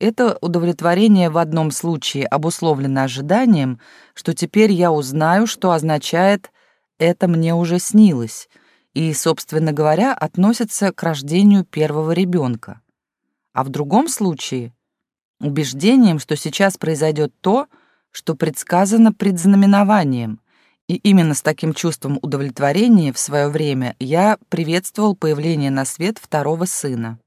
это удовлетворение в одном случае обусловлено ожиданием, что теперь я узнаю, что означает «это мне уже снилось», и, собственно говоря, относится к рождению первого ребенка. А в другом случае — убеждением, что сейчас произойдет то, что предсказано предзнаменованием, и именно с таким чувством удовлетворения в свое время я приветствовал появление на свет второго сына.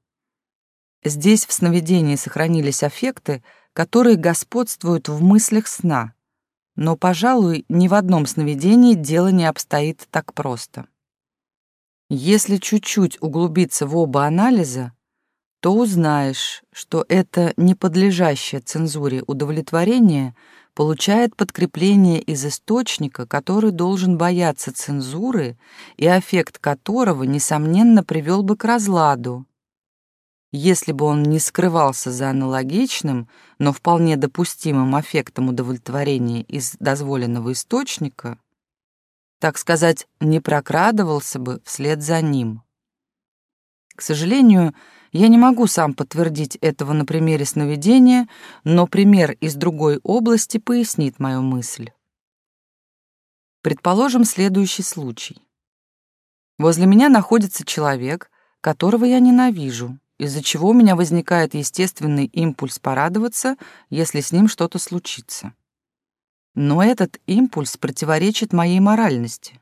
Здесь в сновидении сохранились аффекты, которые господствуют в мыслях сна. Но, пожалуй, ни в одном сновидении дело не обстоит так просто. Если чуть-чуть углубиться в оба анализа, то узнаешь, что это неподлежащее цензуре удовлетворение получает подкрепление из источника, который должен бояться цензуры и аффект которого, несомненно, привел бы к разладу, если бы он не скрывался за аналогичным, но вполне допустимым эффектом удовлетворения из дозволенного источника, так сказать, не прокрадывался бы вслед за ним. К сожалению, я не могу сам подтвердить этого на примере сновидения, но пример из другой области пояснит мою мысль. Предположим следующий случай. Возле меня находится человек, которого я ненавижу, из-за чего у меня возникает естественный импульс порадоваться, если с ним что-то случится. Но этот импульс противоречит моей моральности.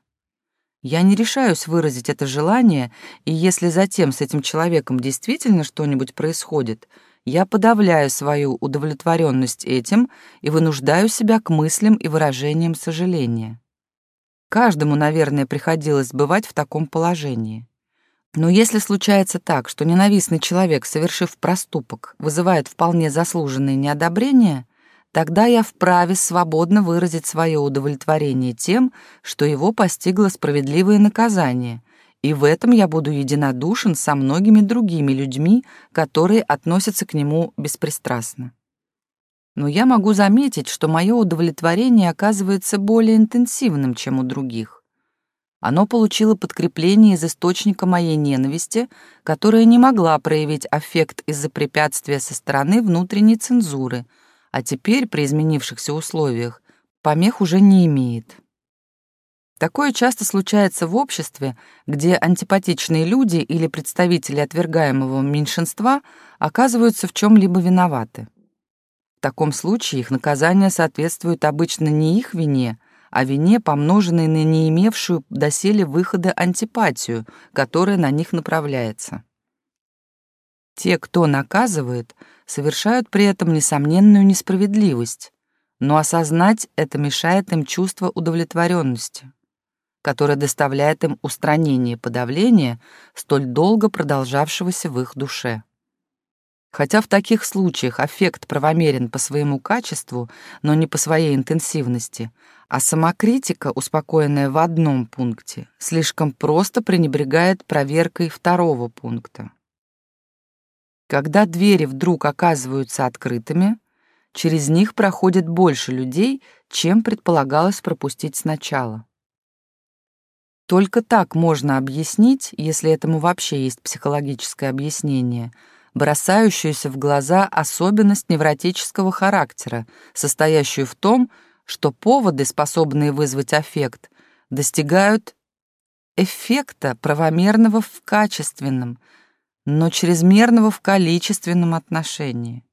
Я не решаюсь выразить это желание, и если затем с этим человеком действительно что-нибудь происходит, я подавляю свою удовлетворенность этим и вынуждаю себя к мыслям и выражениям сожаления. Каждому, наверное, приходилось бывать в таком положении. Но если случается так, что ненавистный человек, совершив проступок, вызывает вполне заслуженное неодобрение, тогда я вправе свободно выразить свое удовлетворение тем, что его постигло справедливое наказание, и в этом я буду единодушен со многими другими людьми, которые относятся к нему беспристрастно. Но я могу заметить, что мое удовлетворение оказывается более интенсивным, чем у других. Оно получило подкрепление из источника моей ненависти, которая не могла проявить аффект из-за препятствия со стороны внутренней цензуры, а теперь, при изменившихся условиях, помех уже не имеет. Такое часто случается в обществе, где антипатичные люди или представители отвергаемого меньшинства оказываются в чем-либо виноваты. В таком случае их наказание соответствует обычно не их вине, а вине, помноженной на не имевшую доселе выхода антипатию, которая на них направляется. Те, кто наказывает, совершают при этом несомненную несправедливость, но осознать это мешает им чувство удовлетворенности которое доставляет им устранение подавления, столь долго продолжавшегося в их душе. Хотя в таких случаях аффект правомерен по своему качеству, но не по своей интенсивности, а самокритика, успокоенная в одном пункте, слишком просто пренебрегает проверкой второго пункта. Когда двери вдруг оказываются открытыми, через них проходит больше людей, чем предполагалось пропустить сначала. Только так можно объяснить, если этому вообще есть психологическое объяснение, бросающуюся в глаза особенность невротического характера, состоящую в том, что поводы, способные вызвать аффект, достигают эффекта правомерного в качественном, но чрезмерного в количественном отношении.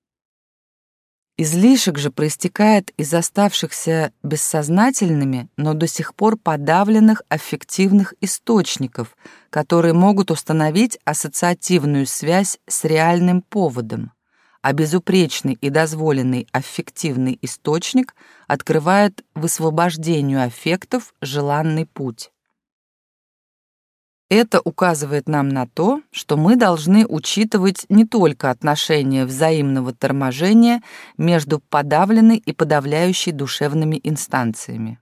Излишек же проистекает из оставшихся бессознательными, но до сих пор подавленных аффективных источников, которые могут установить ассоциативную связь с реальным поводом, а безупречный и дозволенный аффективный источник открывает высвобождению аффектов желанный путь. Это указывает нам на то, что мы должны учитывать не только отношения взаимного торможения между подавленной и подавляющей душевными инстанциями.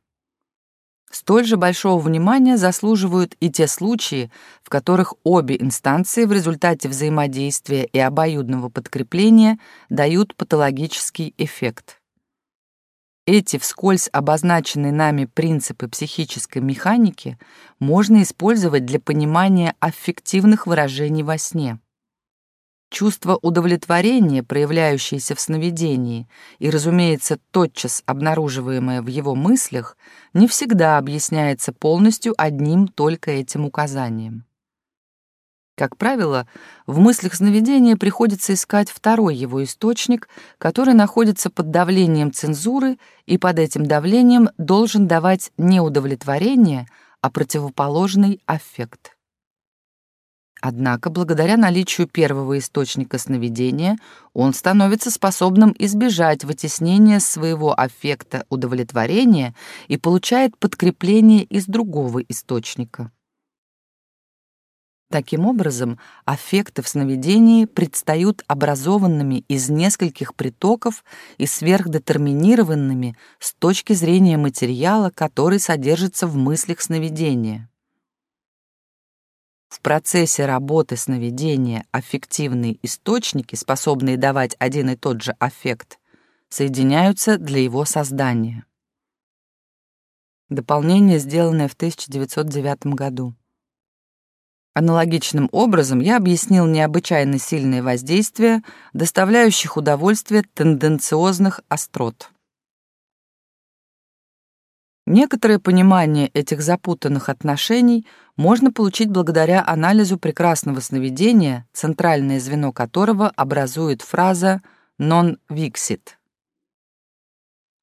Столь же большого внимания заслуживают и те случаи, в которых обе инстанции в результате взаимодействия и обоюдного подкрепления дают патологический эффект. Эти вскользь обозначенные нами принципы психической механики можно использовать для понимания аффективных выражений во сне. Чувство удовлетворения, проявляющееся в сновидении, и, разумеется, тотчас обнаруживаемое в его мыслях, не всегда объясняется полностью одним только этим указанием. Как правило, в мыслях сновидения приходится искать второй его источник, который находится под давлением цензуры и под этим давлением должен давать не удовлетворение, а противоположный аффект. Однако, благодаря наличию первого источника сновидения, он становится способным избежать вытеснения своего аффекта удовлетворения и получает подкрепление из другого источника. Таким образом, аффекты в сновидении предстают образованными из нескольких притоков и сверхдетерминированными с точки зрения материала, который содержится в мыслях сновидения. В процессе работы сновидения аффективные источники, способные давать один и тот же аффект, соединяются для его создания. Дополнение, сделанное в 1909 году. Аналогичным образом я объяснил необычайно сильное воздействие, доставляющих удовольствие тенденциозных острот. Некоторое понимание этих запутанных отношений можно получить благодаря анализу прекрасного сновидения, центральное звено которого образует фраза «non vixit».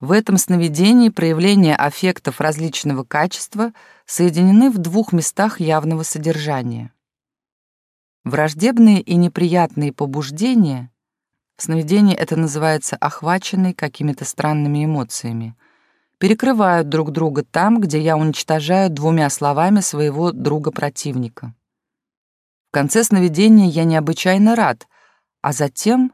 В этом сновидении проявления аффектов различного качества соединены в двух местах явного содержания. Враждебные и неприятные побуждения, В сновидении это называется охваченный какими-то странными эмоциями. Перекрывают друг друга там, где я уничтожаю двумя словами своего друга-противника. В конце сновидения я необычайно рад, а затем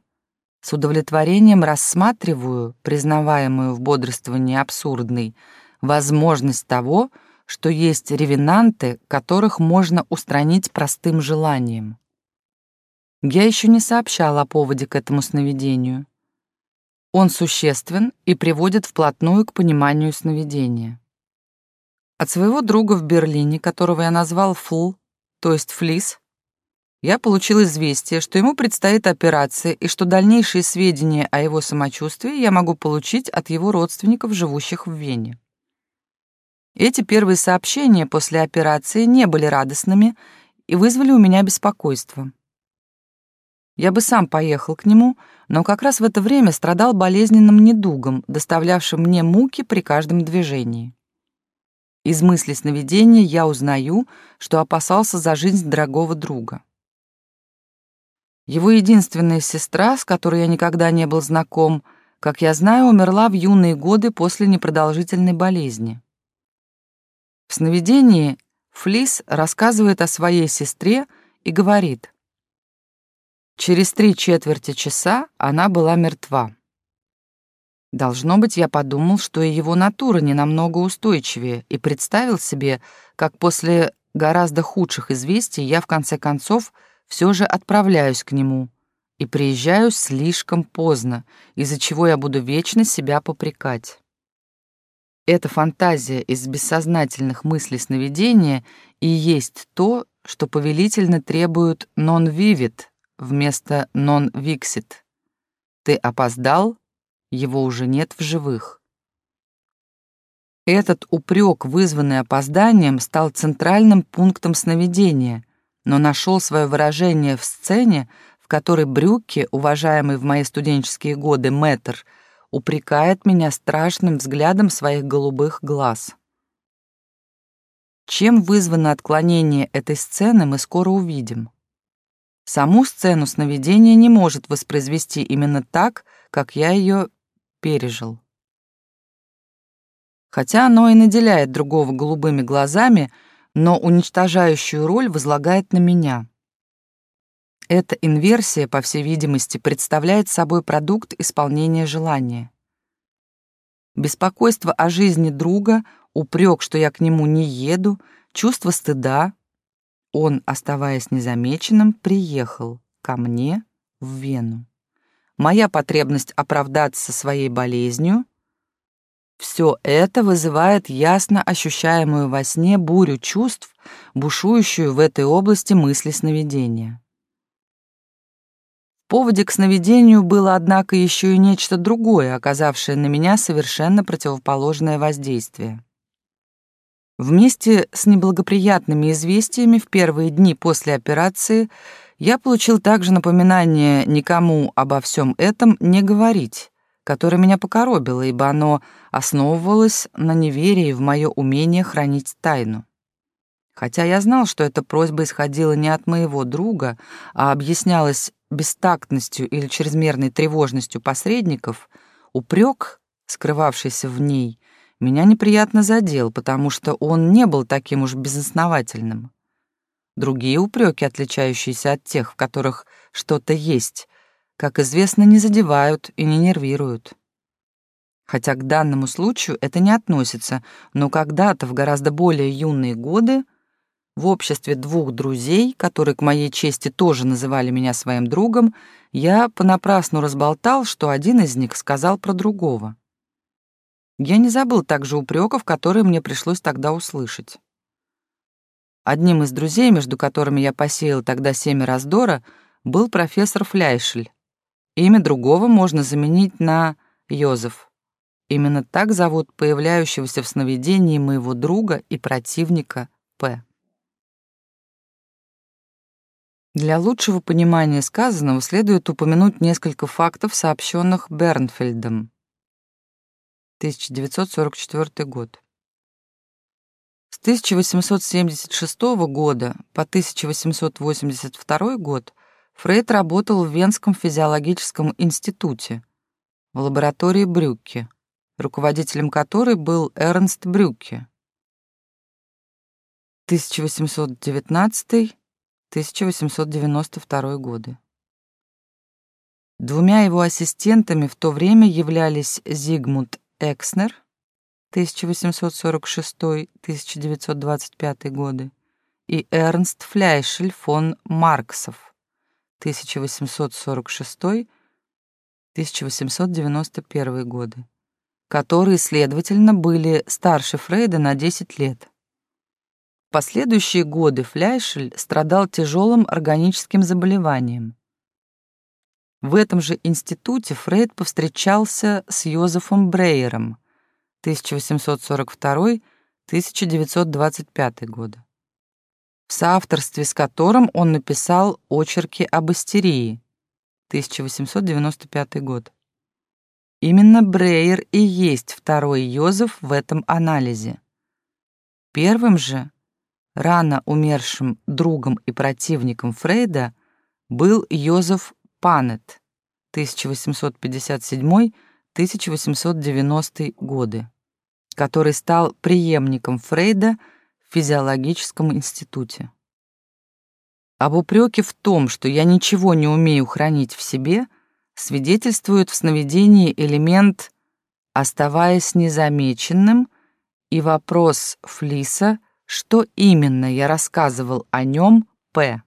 с удовлетворением рассматриваю, признаваемую в бодрствовании абсурдной, возможность того, что есть ревенанты, которых можно устранить простым желанием. Я еще не сообщал о поводе к этому сновидению. Он существен и приводит вплотную к пониманию сновидения. От своего друга в Берлине, которого я назвал Фл, то есть Флис, я получил известие, что ему предстоит операция и что дальнейшие сведения о его самочувствии я могу получить от его родственников, живущих в Вене. Эти первые сообщения после операции не были радостными и вызвали у меня беспокойство. Я бы сам поехал к нему, но как раз в это время страдал болезненным недугом, доставлявшим мне муки при каждом движении. Из мысли сновидения я узнаю, что опасался за жизнь дорогого друга. Его единственная сестра, с которой я никогда не был знаком, как я знаю, умерла в юные годы после непродолжительной болезни. В сновидении Флис рассказывает о своей сестре и говорит, «Через три четверти часа она была мертва». Должно быть, я подумал, что и его натура не намного устойчивее, и представил себе, как после гораздо худших известий я в конце концов — все же отправляюсь к нему и приезжаю слишком поздно, из-за чего я буду вечно себя попрекать. Эта фантазия из бессознательных мыслей сновидения и есть то, что повелительно требует non-vivid вместо non-vixit. Ты опоздал, его уже нет в живых. Этот упрек, вызванный опозданием, стал центральным пунктом сновидения, но нашел свое выражение в сцене, в которой Брюкке, уважаемый в мои студенческие годы мэтр, упрекает меня страшным взглядом своих голубых глаз. Чем вызвано отклонение этой сцены, мы скоро увидим. Саму сцену сновидения не может воспроизвести именно так, как я ее пережил. Хотя оно и наделяет другого голубыми глазами — но уничтожающую роль возлагает на меня. Эта инверсия, по всей видимости, представляет собой продукт исполнения желания. Беспокойство о жизни друга, упрек, что я к нему не еду, чувство стыда. Он, оставаясь незамеченным, приехал ко мне в Вену. Моя потребность оправдаться своей болезнью — все это вызывает ясно ощущаемую во сне бурю чувств, бушующую в этой области мысли сновидения. В поводе к сновидению было, однако, еще и нечто другое, оказавшее на меня совершенно противоположное воздействие. Вместе с неблагоприятными известиями в первые дни после операции я получил также напоминание никому обо всем этом не говорить, которое меня покоробило, ибо оно основывалось на неверии в мое умение хранить тайну. Хотя я знал, что эта просьба исходила не от моего друга, а объяснялась бестактностью или чрезмерной тревожностью посредников, упрек, скрывавшийся в ней, меня неприятно задел, потому что он не был таким уж безосновательным. Другие упреки, отличающиеся от тех, в которых что-то есть, как известно, не задевают и не нервируют. Хотя к данному случаю это не относится, но когда-то, в гораздо более юные годы, в обществе двух друзей, которые к моей чести тоже называли меня своим другом, я понапрасну разболтал, что один из них сказал про другого. Я не забыл также упреков, которые мне пришлось тогда услышать. Одним из друзей, между которыми я посеял тогда семя раздора, был профессор Фляйшель, Имя другого можно заменить на Йозеф. Именно так зовут появляющегося в сновидении моего друга и противника П. Для лучшего понимания сказанного следует упомянуть несколько фактов, сообщенных Бернфельдом. 1944 год. С 1876 года по 1882 год Фрейд работал в Венском физиологическом институте, в лаборатории Брюкке, руководителем которой был Эрнст Брюкке. 1819-1892 годы. Двумя его ассистентами в то время являлись Зигмунд Экснер 1846-1925 годы и Эрнст Фляйшель фон Марксов 1846-1891 годы, которые, следовательно, были старше Фрейда на 10 лет. В последующие годы Фляйшель страдал тяжелым органическим заболеванием. В этом же институте Фрейд повстречался с Йозефом Брейером 1842-1925 годы в соавторстве с которым он написал очерки об истерии, 1895 год. Именно Брейер и есть второй Йозеф в этом анализе. Первым же, рано умершим другом и противником Фрейда, был Йозеф Панет, 1857-1890 годы, который стал преемником Фрейда – в физиологическом институте. Об упреке в том, что я ничего не умею хранить в себе, свидетельствует в сновидении элемент «оставаясь незамеченным» и вопрос Флиса, что именно я рассказывал о нем П.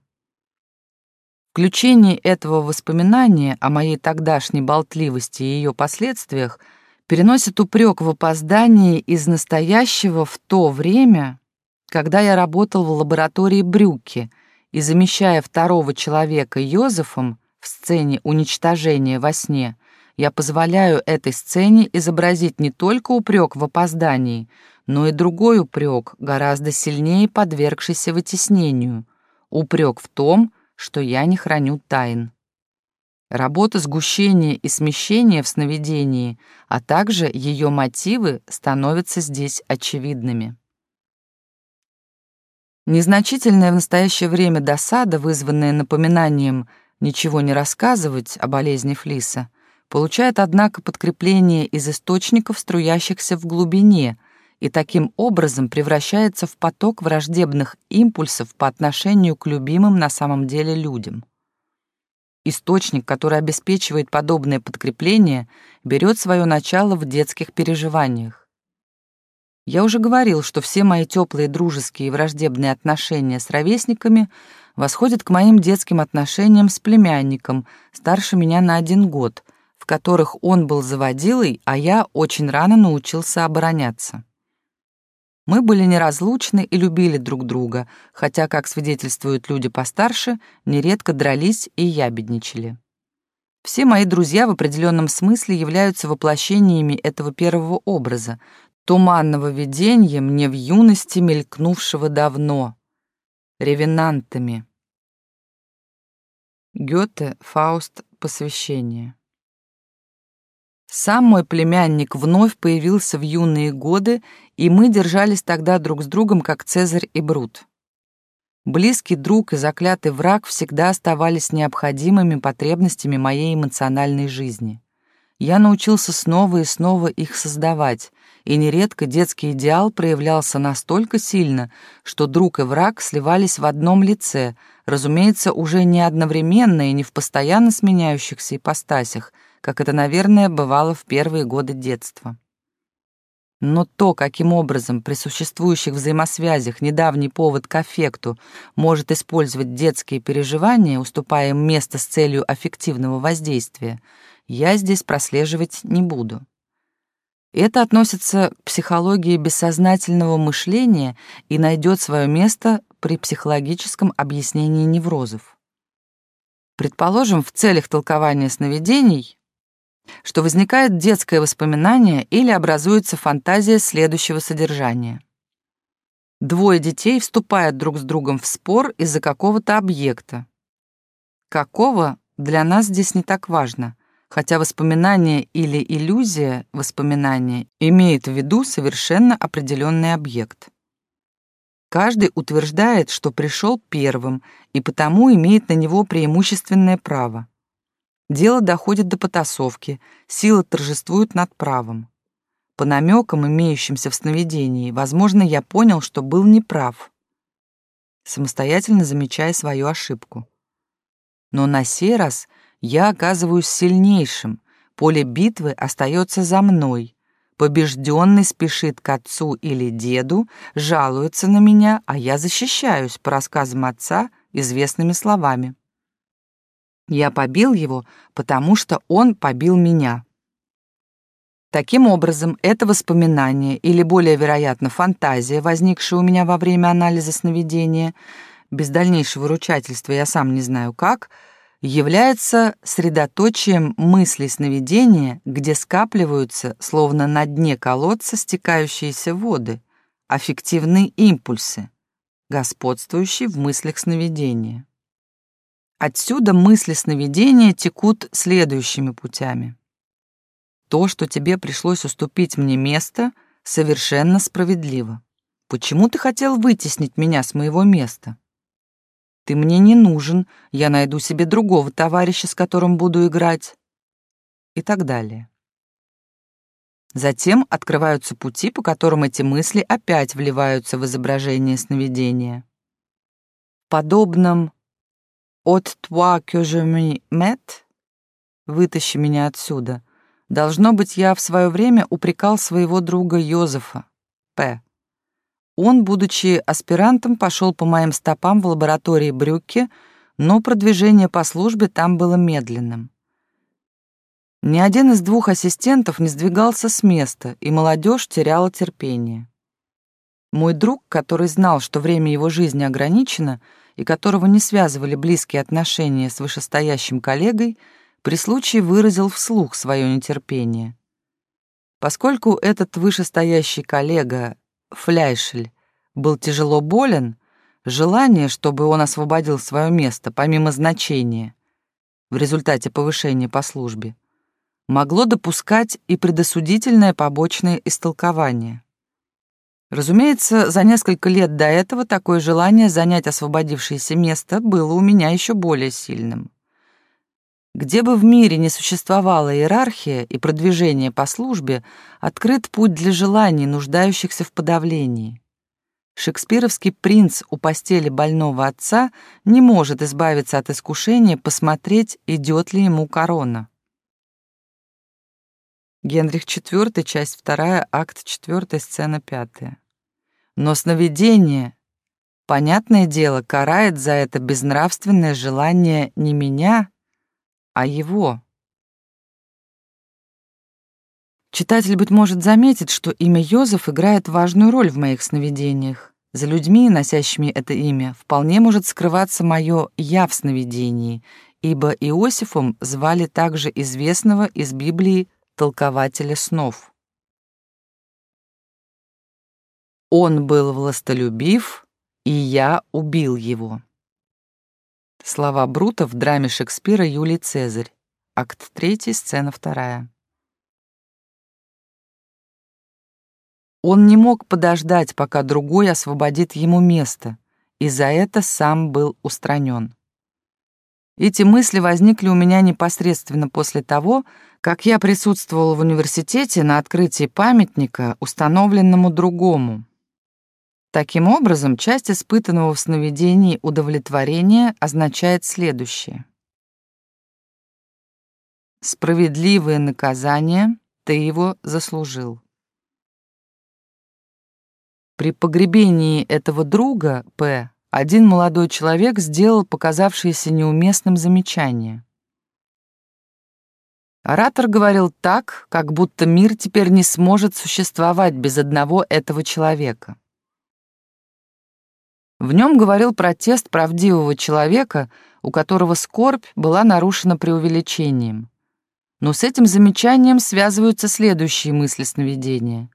Включение этого воспоминания о моей тогдашней болтливости и ее последствиях переносит упрек в опоздании из настоящего в то время когда я работал в лаборатории Брюки и, замещая второго человека Йозефом в сцене уничтожения во сне, я позволяю этой сцене изобразить не только упрек в опоздании, но и другой упрек, гораздо сильнее подвергшийся вытеснению, упрек в том, что я не храню тайн. Работа сгущения и смещения в сновидении, а также ее мотивы становятся здесь очевидными. Незначительная в настоящее время досада, вызванная напоминанием ничего не рассказывать о болезни Флиса, получает, однако, подкрепление из источников, струящихся в глубине, и таким образом превращается в поток враждебных импульсов по отношению к любимым на самом деле людям. Источник, который обеспечивает подобное подкрепление, берет свое начало в детских переживаниях. Я уже говорил, что все мои теплые дружеские и враждебные отношения с ровесниками восходят к моим детским отношениям с племянником, старше меня на один год, в которых он был заводилой, а я очень рано научился обороняться. Мы были неразлучны и любили друг друга, хотя, как свидетельствуют люди постарше, нередко дрались и ябедничали. Все мои друзья в определенном смысле являются воплощениями этого первого образа, туманного видения мне в юности мелькнувшего давно, ревенантами. Гёте, Фауст, посвящение. Сам мой племянник вновь появился в юные годы, и мы держались тогда друг с другом, как Цезарь и Брут. Близкий друг и заклятый враг всегда оставались необходимыми потребностями моей эмоциональной жизни. Я научился снова и снова их создавать, и нередко детский идеал проявлялся настолько сильно, что друг и враг сливались в одном лице, разумеется, уже не одновременно и не в постоянно сменяющихся ипостасях, как это, наверное, бывало в первые годы детства. Но то, каким образом при существующих взаимосвязях недавний повод к аффекту может использовать детские переживания, уступая им место с целью аффективного воздействия, я здесь прослеживать не буду. Это относится к психологии бессознательного мышления и найдет свое место при психологическом объяснении неврозов. Предположим, в целях толкования сновидений, что возникает детское воспоминание или образуется фантазия следующего содержания. Двое детей вступают друг с другом в спор из-за какого-то объекта. Какого для нас здесь не так важно хотя воспоминание или иллюзия воспоминания имеет в виду совершенно определенный объект. Каждый утверждает, что пришел первым и потому имеет на него преимущественное право. Дело доходит до потасовки, сила торжествует над правом. По намекам, имеющимся в сновидении, возможно, я понял, что был неправ, самостоятельно замечая свою ошибку. Но на сей раз я оказываюсь сильнейшим, поле битвы остается за мной. Побежденный спешит к отцу или деду, жалуется на меня, а я защищаюсь по рассказам отца известными словами. Я побил его, потому что он побил меня. Таким образом, это воспоминание, или более вероятно фантазия, возникшая у меня во время анализа сновидения, без дальнейшего ручательства я сам не знаю как, является средоточием мыслей сновидения, где скапливаются, словно на дне колодца, стекающиеся воды, аффективные импульсы, господствующие в мыслях сновидения. Отсюда мысли сновидения текут следующими путями. То, что тебе пришлось уступить мне место, совершенно справедливо. Почему ты хотел вытеснить меня с моего места? Ты мне не нужен, я найду себе другого товарища, с которым буду играть. И так далее. Затем открываются пути, по которым эти мысли опять вливаются в изображение сновидения. В подобном от toi que je вытащи меня отсюда. Должно быть, я в свое время упрекал своего друга Йозефа, П. Он, будучи аспирантом, пошел по моим стопам в лаборатории Брюкке, но продвижение по службе там было медленным. Ни один из двух ассистентов не сдвигался с места, и молодежь теряла терпение. Мой друг, который знал, что время его жизни ограничено, и которого не связывали близкие отношения с вышестоящим коллегой, при случае выразил вслух свое нетерпение. Поскольку этот вышестоящий коллега, Фляйшель, был тяжело болен, желание, чтобы он освободил свое место, помимо значения, в результате повышения по службе, могло допускать и предосудительное побочное истолкование. Разумеется, за несколько лет до этого такое желание занять освободившееся место было у меня еще более сильным. Где бы в мире не существовала иерархия и продвижение по службе, открыт путь для желаний, нуждающихся в подавлении. Шекспировский принц у постели больного отца не может избавиться от искушения посмотреть, идет ли ему корона. Генрих IV, часть 2, акт 4, сцена 5. Но сновидение, понятное дело, карает за это безнравственное желание не меня, а его. Читатель, быть может, заметит, что имя Йозеф играет важную роль в моих сновидениях. За людьми, носящими это имя, вполне может скрываться мое «я» в сновидении, ибо Иосифом звали также известного из Библии толкователя снов. Он был властолюбив, и я убил его. Слова Брута в драме Шекспира «Юлий Цезарь». Акт 3, сцена 2. Он не мог подождать, пока другой освободит ему место, и за это сам был устранен. Эти мысли возникли у меня непосредственно после того, как я присутствовал в университете на открытии памятника, установленному другому, Таким образом, часть испытанного в сновидении удовлетворения означает следующее. Справедливое наказание ты его заслужил. При погребении этого друга, П., один молодой человек сделал показавшееся неуместным замечание. Оратор говорил так, как будто мир теперь не сможет существовать без одного этого человека. В нем говорил протест правдивого человека, у которого скорбь была нарушена преувеличением. Но с этим замечанием связываются следующие мысли сновидения.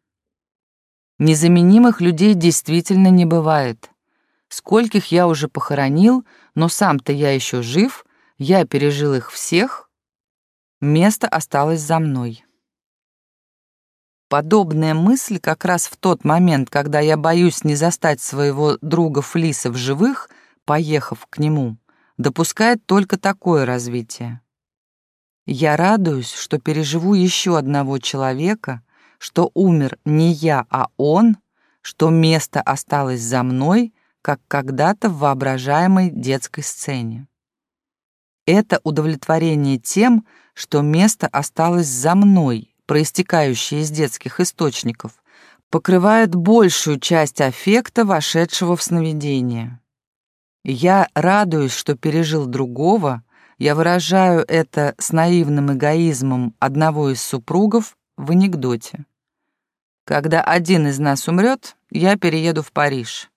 Незаменимых людей действительно не бывает. Скольких я уже похоронил, но сам-то я еще жив, я пережил их всех, место осталось за мной. Подобная мысль как раз в тот момент, когда я боюсь не застать своего друга Флиса в живых, поехав к нему, допускает только такое развитие. Я радуюсь, что переживу еще одного человека, что умер не я, а он, что место осталось за мной, как когда-то в воображаемой детской сцене. Это удовлетворение тем, что место осталось за мной, проистекающее из детских источников, покрывает большую часть аффекта, вошедшего в сновидение. Я радуюсь, что пережил другого, я выражаю это с наивным эгоизмом одного из супругов в анекдоте. Когда один из нас умрет, я перееду в Париж.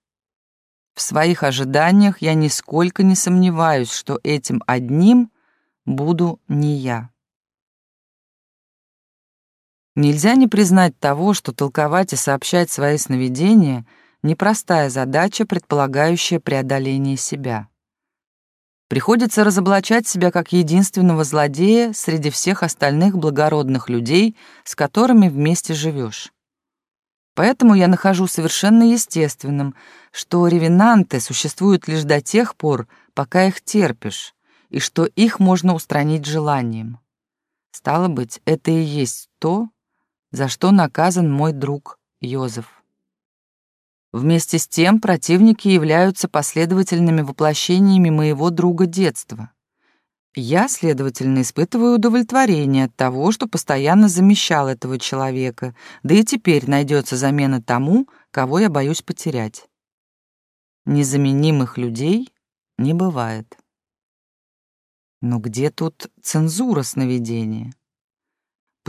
В своих ожиданиях я нисколько не сомневаюсь, что этим одним буду не я. Нельзя не признать того, что толковать и сообщать свои сновидения — непростая задача, предполагающая преодоление себя. Приходится разоблачать себя как единственного злодея среди всех остальных благородных людей, с которыми вместе живешь. Поэтому я нахожу совершенно естественным, что ревенанты существуют лишь до тех пор, пока их терпишь, и что их можно устранить желанием. Стало быть, это и есть то, за что наказан мой друг Йозеф. Вместе с тем противники являются последовательными воплощениями моего друга детства. Я, следовательно, испытываю удовлетворение от того, что постоянно замещал этого человека, да и теперь найдется замена тому, кого я боюсь потерять. Незаменимых людей не бывает. Но где тут цензура сновидения?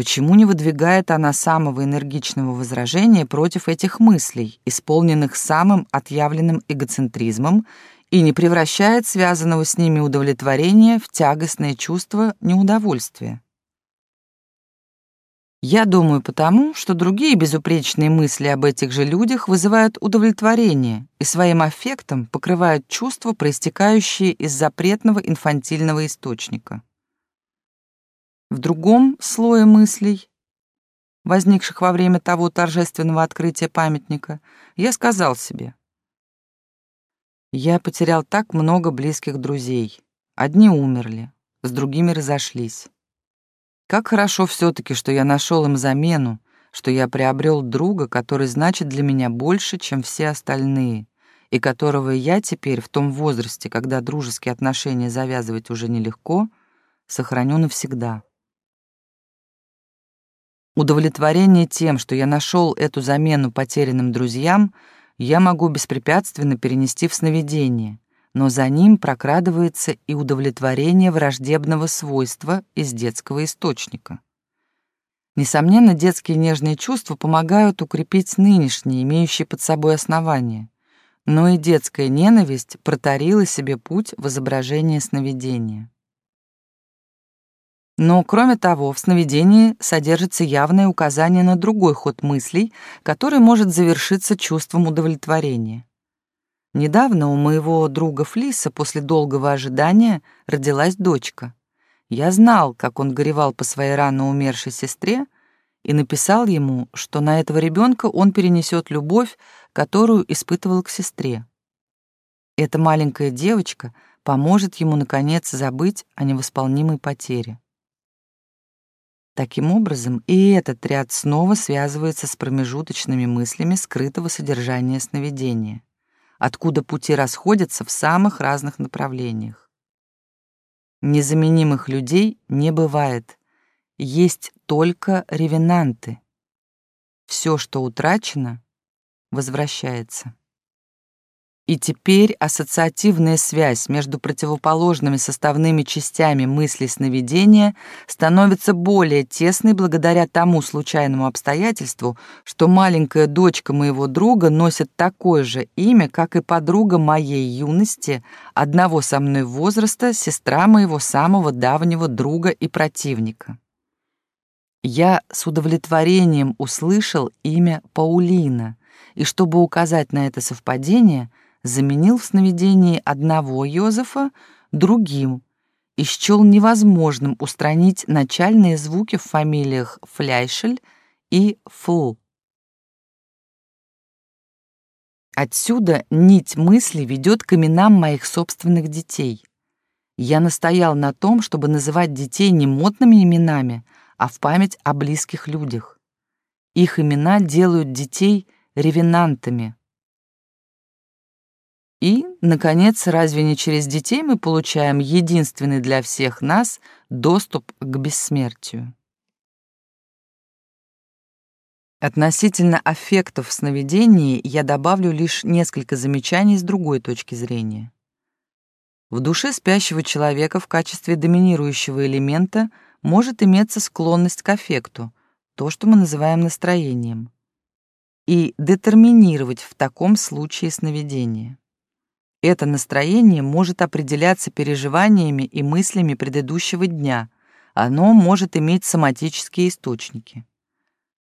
Почему не выдвигает она самого энергичного возражения против этих мыслей, исполненных самым отъявленным эгоцентризмом, и не превращает связанного с ними удовлетворение в тягостное чувство неудовольствия? Я думаю потому, что другие безупречные мысли об этих же людях вызывают удовлетворение и своим аффектом покрывают чувства, проистекающие из запретного инфантильного источника. В другом слое мыслей, возникших во время того торжественного открытия памятника, я сказал себе, «Я потерял так много близких друзей. Одни умерли, с другими разошлись. Как хорошо все-таки, что я нашел им замену, что я приобрел друга, который значит для меня больше, чем все остальные, и которого я теперь в том возрасте, когда дружеские отношения завязывать уже нелегко, сохраню навсегда. Удовлетворение тем, что я нашел эту замену потерянным друзьям, я могу беспрепятственно перенести в сновидение, но за ним прокрадывается и удовлетворение враждебного свойства из детского источника. Несомненно, детские нежные чувства помогают укрепить нынешние, имеющие под собой основания, но и детская ненависть протарила себе путь в изображение сновидения. Но, кроме того, в сновидении содержится явное указание на другой ход мыслей, который может завершиться чувством удовлетворения. Недавно у моего друга Флиса после долгого ожидания родилась дочка. Я знал, как он горевал по своей рано умершей сестре, и написал ему, что на этого ребенка он перенесет любовь, которую испытывал к сестре. Эта маленькая девочка поможет ему, наконец, забыть о невосполнимой потере. Таким образом, и этот ряд снова связывается с промежуточными мыслями скрытого содержания сновидения, откуда пути расходятся в самых разных направлениях. Незаменимых людей не бывает, есть только ревенанты. Все, что утрачено, возвращается. И теперь ассоциативная связь между противоположными составными частями мысли сновидения становится более тесной благодаря тому случайному обстоятельству, что маленькая дочка моего друга носит такое же имя, как и подруга моей юности, одного со мной возраста, сестра моего самого давнего друга и противника. Я с удовлетворением услышал имя Паулина, и чтобы указать на это совпадение — заменил в сновидении одного Йозефа другим и счел невозможным устранить начальные звуки в фамилиях Фляйшель и фу. Отсюда нить мысли ведет к именам моих собственных детей. Я настоял на том, чтобы называть детей не модными именами, а в память о близких людях. Их имена делают детей ревенантами. И, наконец, разве не через детей мы получаем единственный для всех нас доступ к бессмертию? Относительно аффектов в сновидении я добавлю лишь несколько замечаний с другой точки зрения. В душе спящего человека в качестве доминирующего элемента может иметься склонность к аффекту, то, что мы называем настроением, и детерминировать в таком случае сновидение. Это настроение может определяться переживаниями и мыслями предыдущего дня. Оно может иметь соматические источники.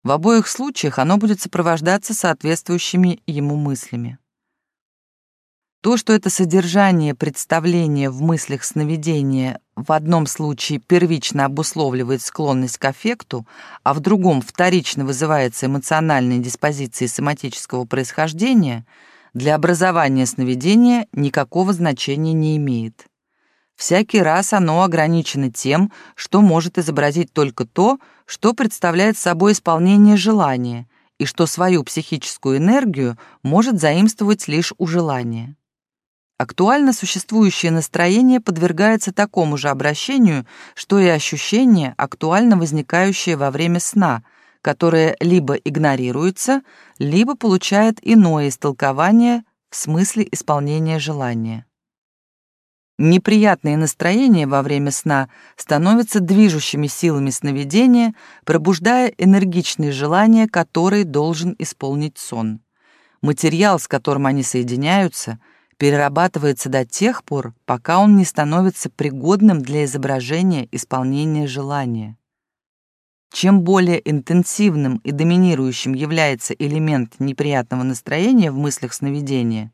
В обоих случаях оно будет сопровождаться соответствующими ему мыслями. То, что это содержание представления в мыслях сновидения в одном случае первично обусловливает склонность к аффекту, а в другом вторично вызывается эмоциональной диспозицией соматического происхождения — для образования сновидения никакого значения не имеет. Всякий раз оно ограничено тем, что может изобразить только то, что представляет собой исполнение желания, и что свою психическую энергию может заимствовать лишь у желания. Актуально существующее настроение подвергается такому же обращению, что и ощущение, актуально возникающее во время сна, которое либо игнорируется, либо получает иное истолкование в смысле исполнения желания. Неприятные настроения во время сна становятся движущими силами сновидения, пробуждая энергичные желания, которые должен исполнить сон. Материал, с которым они соединяются, перерабатывается до тех пор, пока он не становится пригодным для изображения исполнения желания. Чем более интенсивным и доминирующим является элемент неприятного настроения в мыслях сновидения,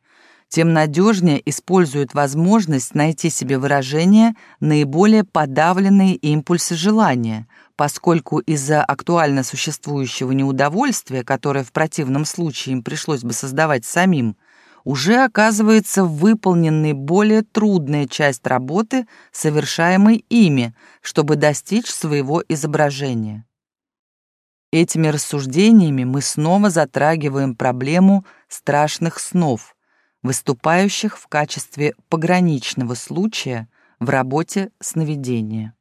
тем надежнее использует возможность найти себе выражение наиболее подавленные импульсы желания, поскольку из-за актуально существующего неудовольствия, которое в противном случае им пришлось бы создавать самим, уже оказывается выполненной более трудная часть работы, совершаемой ими, чтобы достичь своего изображения. Этими рассуждениями мы снова затрагиваем проблему страшных снов, выступающих в качестве пограничного случая в работе сновидения.